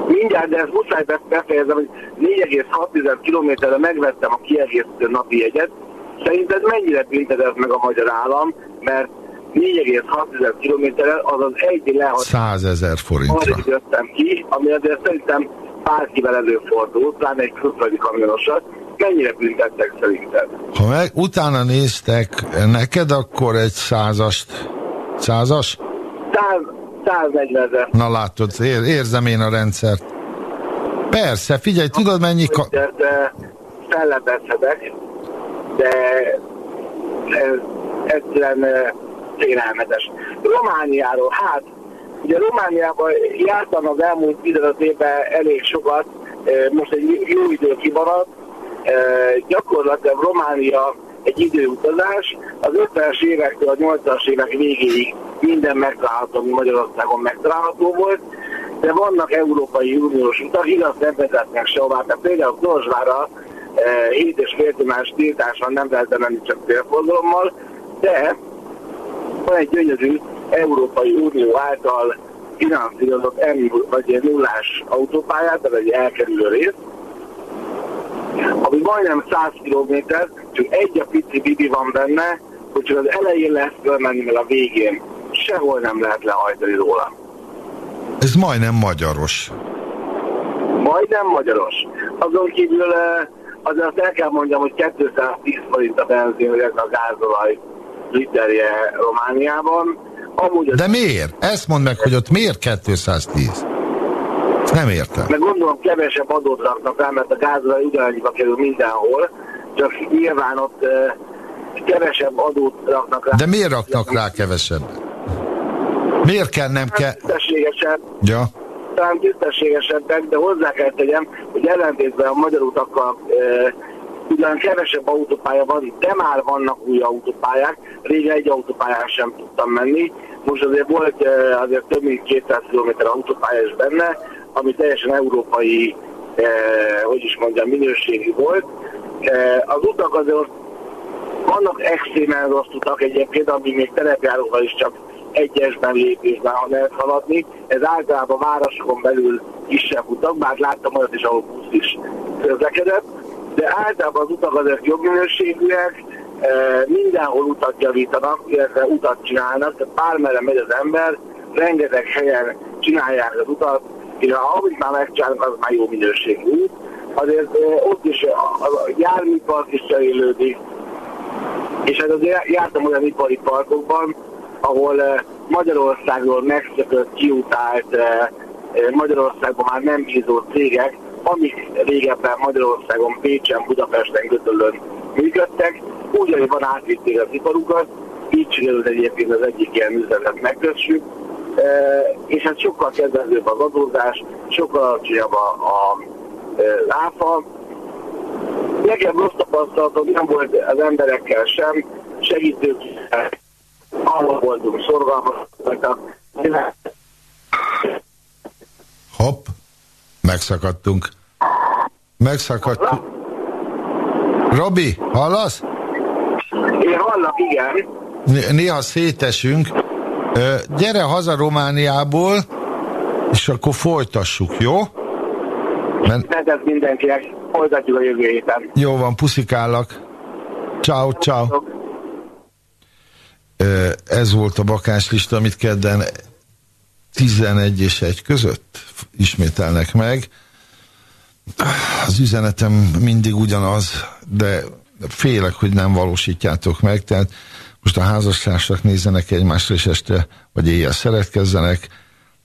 Mindjárt, de ezt muszáj befejezem, hogy 4,6 kilométerre megvettem a kiegészítő napi jegyet. Szerinted mennyire büntetett meg a magyar állam, mert 4,6 kilométerrel, azaz egy lehat... 100 ezer forintra. jöttem ki, ami azért szerintem bárkivel előfordul, pláne egy külföldi kamionosat, mennyire büntettek szerinted? Ha meg utána néztek neked, akkor egy százast, százas? 140 ezer. Na látod, ér, érzem én a rendszert. Persze, figyelj, tudod mennyi... Ka- de fellepezhetek, de ez egyszerűen félelmetes. Romániáról, hát, ugye Romániában jártam az elmúlt 15 évben elég sokat, most egy jó idő kimaradt, gyakorlatilag Románia egy időutazás, az 50-es évektől a 80-as évek végéig minden megtalálható, ami Magyarországon megtalálható volt, de vannak Európai Uniós utak, igaz nem vezetnek sehová, tehát például Kolozsvára e, 7 és fél tiltás tiltáson nem lehet menni csak félfordulommal, de van egy gyönyörű Európai Unió által finanszírozott M vagy nullás autópályát, tehát egy elkerülő rész, ami majdnem 100 km, csak egy a pici bibi van benne, hogy csak az elején lesz fölmenni, meg a végén. Sehol nem lehet lehajtani róla. Ez majdnem magyaros. Majdnem magyaros. Azon kívül eh, azért azt el kell mondjam, hogy 210 forint a benzin, vagy a gázolaj literje Romániában. Amúgy De miért? Ezt mondd meg, hogy ott miért 210? Nem értem. Meg gondolom kevesebb adót raknak rá, mert a gázolaj ugyanannyiba kerül mindenhol, csak nyilván ott uh, kevesebb adót raknak rá. De miért raknak rá kevesebb? Miért kell nem kell... Tisztességesebb. Ja. Talán tisztességesebbek, de hozzá kell tegyem, hogy ellentétben a magyar utakkal uh, ugyan kevesebb autópálya van, de már vannak új autópályák. Régen egy autópályán sem tudtam menni. Most azért volt azért több mint 200 km autópálya is benne, ami teljesen európai, eh, hogy is mondjam, minőségi volt. Eh, az utak azért vannak extrémen rossz utak egyébként, ami még terepjáróval is csak egyesben lépésben lehet haladni. Ez általában városokon belül kisebb utak, bár láttam olyat is, ahol busz is közlekedett, de általában az utak azért jobb minőségűek, mindenhol utat javítanak, illetve utat csinálnak, tehát bármerre megy az ember, rengeteg helyen csinálják az utat, és amit már megcsinálnak, az már jó minőségű. Azért ott is a, járműpark is cserélődik, és hát azért jártam olyan ipari parkokban, ahol Magyarországról megszökött, kiutált, Magyarországban már nem bízó cégek, amik régebben Magyarországon, Pécsen, Budapesten, Götölön működtek, van átvitték az iparukat, így sikerült egyébként az egyik ilyen üzletet megkössük, és hát sokkal kedvezőbb az adózás, sokkal alacsonyabb a, a, áfa. Nekem rossz tapasztalatom nem volt az emberekkel sem, segítők, ahol voltunk, szorgalmak voltak. Hopp, megszakadtunk. Megszakadtunk. Robi, hallasz? Hallak, igen. Né- Néha szétesünk. Gyere haza Romániából, és akkor folytassuk, jó? Mert Tehát ez mindenkinek. Folytatjuk a jövő héten. jó van, puszikállak. Ciao, ciao. Ez volt a bakáslista, amit kedden 11 és 1 között ismételnek meg. Az üzenetem mindig ugyanaz, de félek, hogy nem valósítjátok meg, tehát most a házastársak nézzenek egymásra, és este vagy éjjel szeretkezzenek,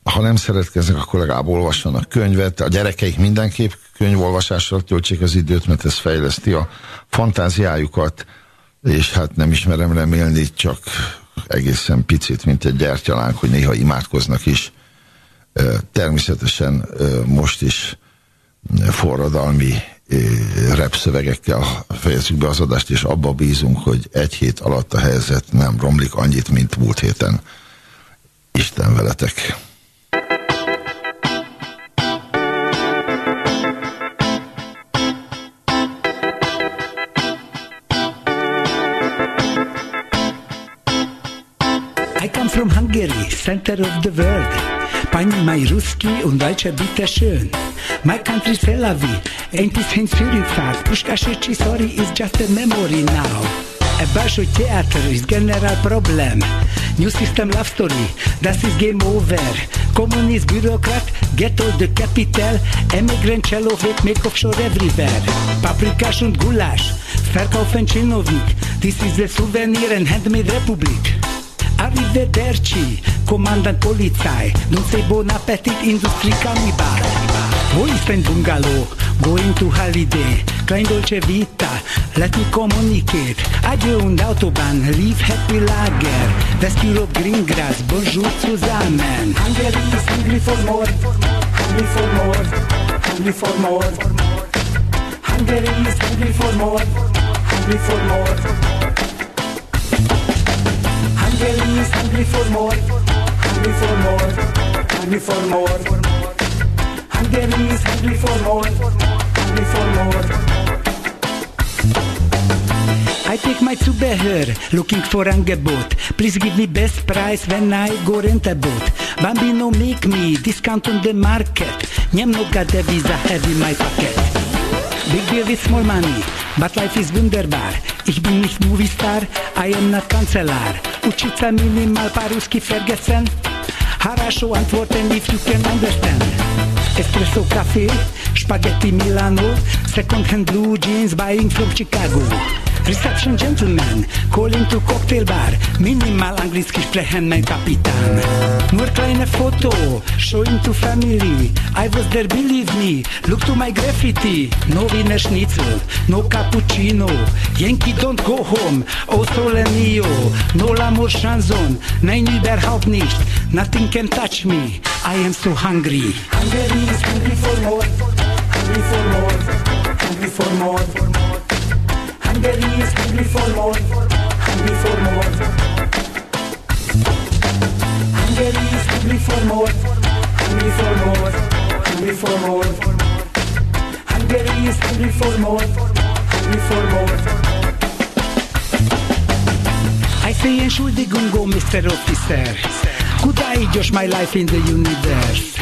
ha nem szeretkeznek, akkor legalább olvassanak könyvet, a gyerekeik mindenképp könyvolvasással töltsék az időt, mert ez fejleszti a fantáziájukat, és hát nem ismerem remélni, csak egészen picit, mint egy gyertyalánk, hogy néha imádkoznak is. Természetesen most is forradalmi ö, repszövegekkel fejezzük be az adást, és abba bízunk, hogy egy hét alatt a helyzet nem romlik annyit, mint múlt héten. Isten veletek! I come from Hungary, center of the world. Pani mai ruski und deutsche bitte schön. My country Tel Aviv, ain't this hinzugefahren. Pushka sorry is just a memory now. A Basho theater is general problem. New system love story, das ist game over. Communist bureaucrat, ghetto the capital. Emigrant cello wird make offshore everywhere. Paprikasch und Gulasch, verkaufen Chinovnik. This is a souvenir and handmade republic. Arrivederci, comandant Polizei, non sei buon appetit, industrie cannibal. Ist dein Bungalow? Going to holiday, klein dolce vita, let me communicate. Adieu und Autobahn, leave happy lager. Vestilo green grass, bonjour zusammen. Hungary is hungry for more, hungry for more, hungry for more. Hungary is hungry for more, hungry for more. Is hungry for more, hungry for more, hungry for more. Is hungry for more, hungry for more. I take my Zubehör, looking for an Angebot. Please give me best price when I go rent a boat. Bambino make me discount on the market. Nie mnoga deviza heavy my pocket. Big deal with small money, but life is wunderbar. Ich bin nicht Movie Star, I am not Kanzler. Učica minimal pa ruski Ferguson. Antworten if you can understand. Espresso coffee, spaghetti Milano Second hand blue jeans buying from Chicago. Reception gentleman, calling to cocktail bar, minimal anglicky sprechen mein Kapitan. Nur kleine Foto, showing to family, I was there believe me, look to my graffiti, no Wiener Schnitzel, no cappuccino, Yankee don't go home, oh sole mio, no l'amour chanson, nein überhaupt nicht, nothing can touch me, I am so hungry. Hungary is hungry for more, hungry for more, hungry for more. Hungary is hungry for more, hungry for more. Hungary is hungry for more, hungry for more. Hungary is hungry for more, hungry for more. I say Entschuldigung, Mr. Officer. Could I just my life in the universe?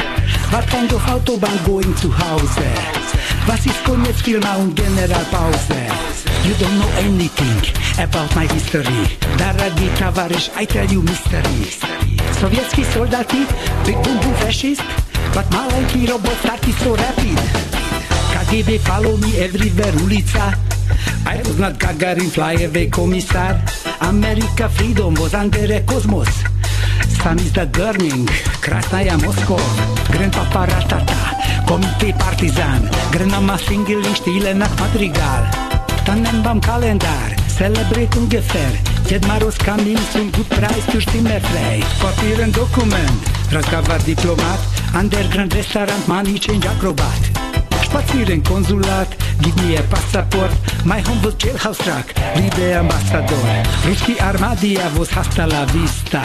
What kind of Autobahn going to Hause? Was ist koniec Filma und Generalpause? You don't know anything about my history. Daragi towarzysz, I tell you mystery. Sowiecki soldati, big boom boom fascist, but maleńki robot started so rapid. KGB follow me everywhere, ulica. I was not Gagarin, away komisar. America freedom was under a cosmos. Sam is the burning, Krasnaya Moskau, Grandpapa Ratata, Komitee Partizan, Grenama Single Stile Madrigal. Standen beim Kalendar, Celebrate ungefähr. Jedmaros Kamin zum Gutpreis für Stimme frei. Papier und Dokument, Raskava Diplomat, Underground Restaurant, change Akrobat. Spazieren Konsulat, gib mir Passport, my humble jailhouse truck, Liebe Ambassador, Ruski Armadia, was hasta la vista,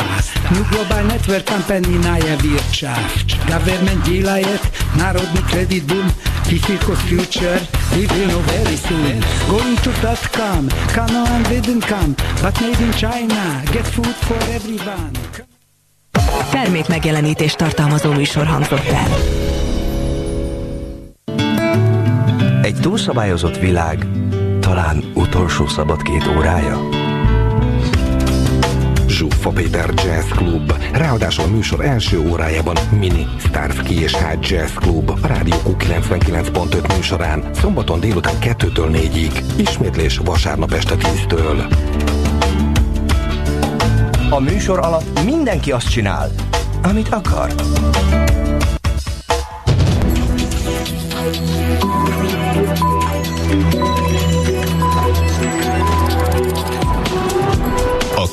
New Global Network Company, naja Wirtschaft, Government Delayet, Narodny Credit Boom, Difficult Future, we will know very soon. Going to .com, Kano and didn't come, but made in China, get food for everyone. Termék megjelenítést tartalmazó műsor hangzott el. Egy túlszabályozott világ talán utolsó szabad két órája? Zsuffa Péter Jazz Club. Ráadásul a műsor első órájában Mini Starsky és Hát Jazz Club a Rádió Q99.5 műsorán szombaton délután 2-től 4-ig. Ismétlés vasárnap este 10-től. A műsor alatt mindenki azt csinál, amit akar.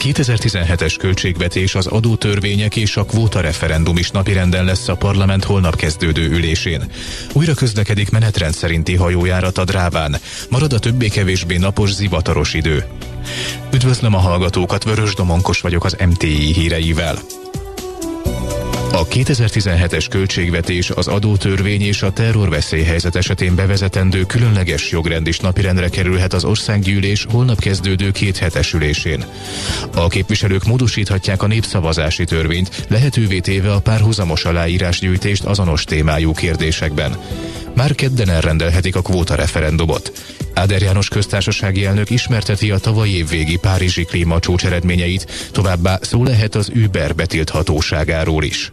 2017-es költségvetés az adótörvények és a kvóta referendum is napirenden lesz a parlament holnap kezdődő ülésén. Újra közlekedik menetrend szerinti hajójárat a Dráván. Marad a többé-kevésbé napos zivataros idő. Üdvözlöm a hallgatókat, Vörös Domonkos vagyok az MTI híreivel. A 2017-es költségvetés az adótörvény és a terrorveszélyhelyzet esetén bevezetendő különleges jogrend is napirendre kerülhet az országgyűlés holnap kezdődő két hetes ülésén. A képviselők módosíthatják a népszavazási törvényt, lehetővé téve a párhuzamos aláírásgyűjtést azonos témájú kérdésekben. Már kedden elrendelhetik a kvóta referendumot. Áder János köztársasági elnök ismerteti a tavalyi év végi Párizsi klímacsúcs eredményeit, továbbá szó lehet az Uber betilthatóságáról is.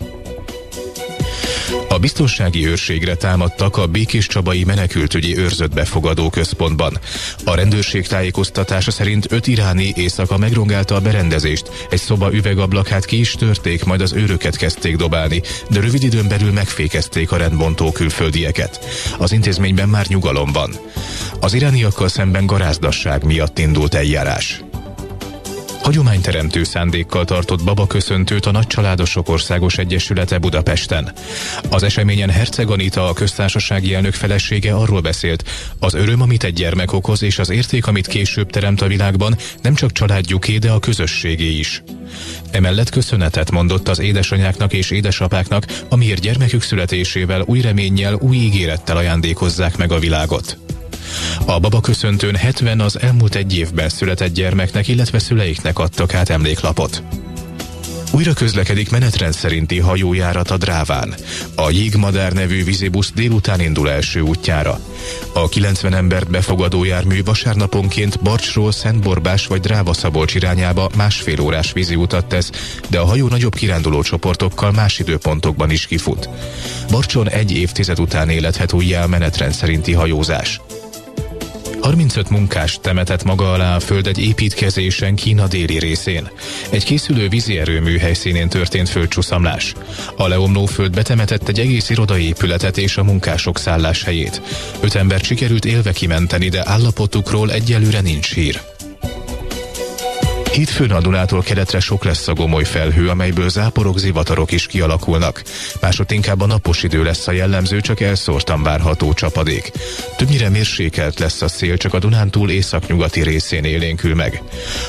A biztonsági őrségre támadtak a Békés Csabai menekültügyi őrzött befogadó központban. A rendőrség tájékoztatása szerint öt iráni éjszaka megrongálta a berendezést, egy szoba üvegablakát ki is törték, majd az őröket kezdték dobálni, de rövid időn belül megfékezték a rendbontó külföldieket. Az intézményben már nyugalom van. Az irániakkal szemben garázdasság miatt indult eljárás. Hagyományteremtő szándékkal tartott babaköszöntőt a Nagycsaládosok Országos Egyesülete Budapesten. Az eseményen Herceg Anita, a köztársasági elnök felesége arról beszélt, az öröm, amit egy gyermek okoz, és az érték, amit később teremt a világban, nem csak családjuké, de a közösségé is. Emellett köszönetet mondott az édesanyáknak és édesapáknak, amiért gyermekük születésével új reménnyel, új ígérettel ajándékozzák meg a világot. A baba köszöntőn 70 az elmúlt egy évben született gyermeknek, illetve szüleiknek adtak át emléklapot. Újra közlekedik menetrend szerinti hajójárat a Dráván. A Jégmadár nevű vízibusz délután indul első útjára. A 90 embert befogadó jármű vasárnaponként Barcsról Szentborbás vagy Dráva Szabolcs irányába másfél órás vízi utat tesz, de a hajó nagyobb kiránduló csoportokkal más időpontokban is kifut. Barcson egy évtized után élethet újjá a menetrend szerinti hajózás. 35 munkás temetett maga alá a föld egy építkezésen Kína déli részén. Egy készülő vízi erőmű helyszínén történt földcsúszamlás. A leomló föld betemetett egy egész irodai épületet és a munkások szálláshelyét. Öt embert sikerült élve kimenteni, de állapotukról egyelőre nincs hír. Hétfőn a Dunától keletre sok lesz a gomoly felhő, amelyből záporok, zivatarok is kialakulnak. Másod inkább a napos idő lesz a jellemző, csak elszórtan várható csapadék. Többnyire mérsékelt lesz a szél, csak a Dunántúl északnyugati részén élénkül meg.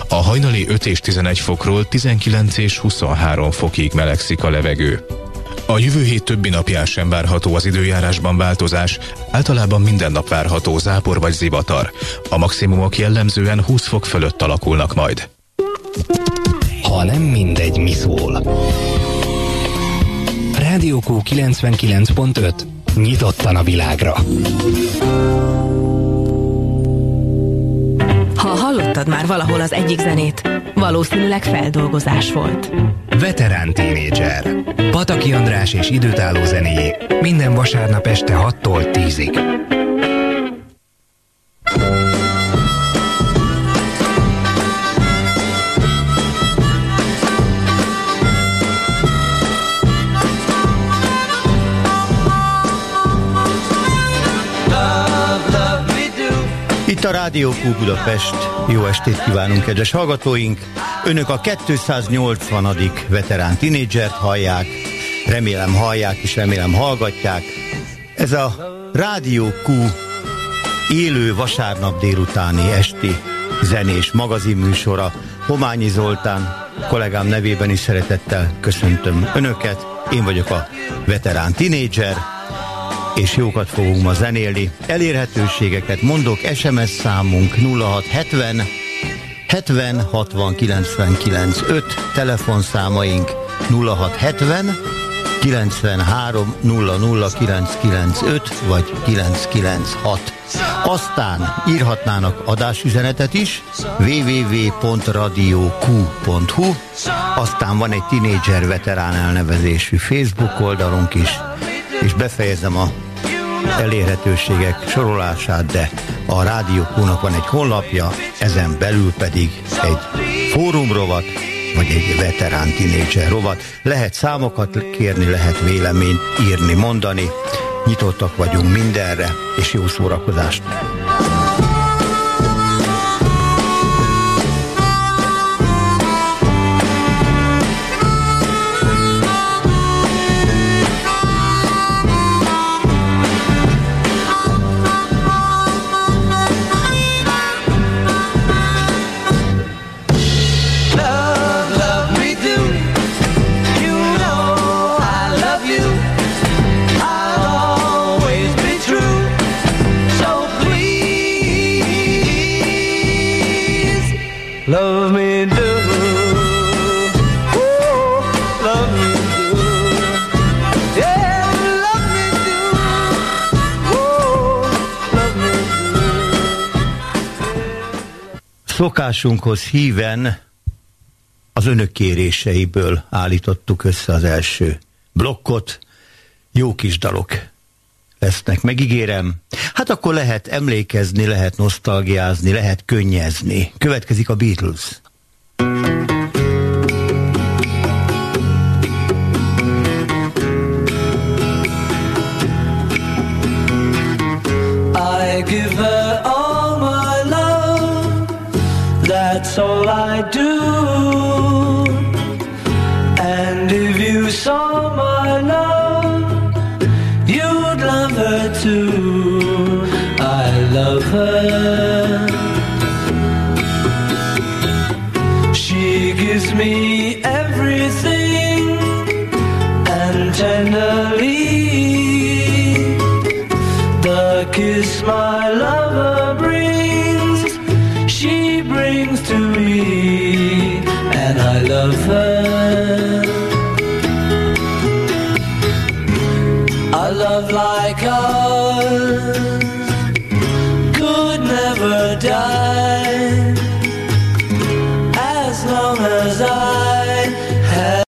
A hajnali 5 és 11 fokról 19 és 23 fokig melegszik a levegő. A jövő hét többi napján sem várható az időjárásban változás, általában minden nap várható zápor vagy zivatar. A maximumok jellemzően 20 fok fölött alakulnak majd. Ha nem mindegy, mi szól. Rádió Q 99.5. Nyitottan a világra. Ha hallottad már valahol az egyik zenét, valószínűleg feldolgozás volt. Veterán tínédzser. Pataki András és időtálló zenéjé. Minden vasárnap este 6-tól 10-ig. Itt a Rádió Q Budapest. Jó estét kívánunk, kedves hallgatóink! Önök a 280. veterán tinédzsert hallják. Remélem hallják és remélem hallgatják. Ez a Rádió Q élő vasárnap délutáni esti zenés magazinműsora. Hományi Zoltán kollégám nevében is szeretettel köszöntöm Önöket. Én vagyok a veterán tinédzser, és jókat fogunk ma zenélni. Elérhetőségeket mondok, SMS számunk 0670 70 60 99 5, telefonszámaink 0670 93 00 995 vagy 996. Aztán írhatnának adásüzenetet is www.radioq.hu Aztán van egy tinédzser veterán elnevezésű Facebook oldalunk is, és befejezem a elérhetőségek sorolását, de a Rádiókúnak van egy honlapja, ezen belül pedig egy fórumrovat, vagy egy veterán tinédzser rovat. Lehet számokat kérni, lehet véleményt írni, mondani. Nyitottak vagyunk mindenre, és jó szórakozást! Szokásunkhoz híven az önök kéréseiből állítottuk össze az első blokkot. Jó kis dalok lesznek, megígérem. Hát akkor lehet emlékezni, lehet nosztalgiázni, lehet könnyezni. Következik a Beatles. I give her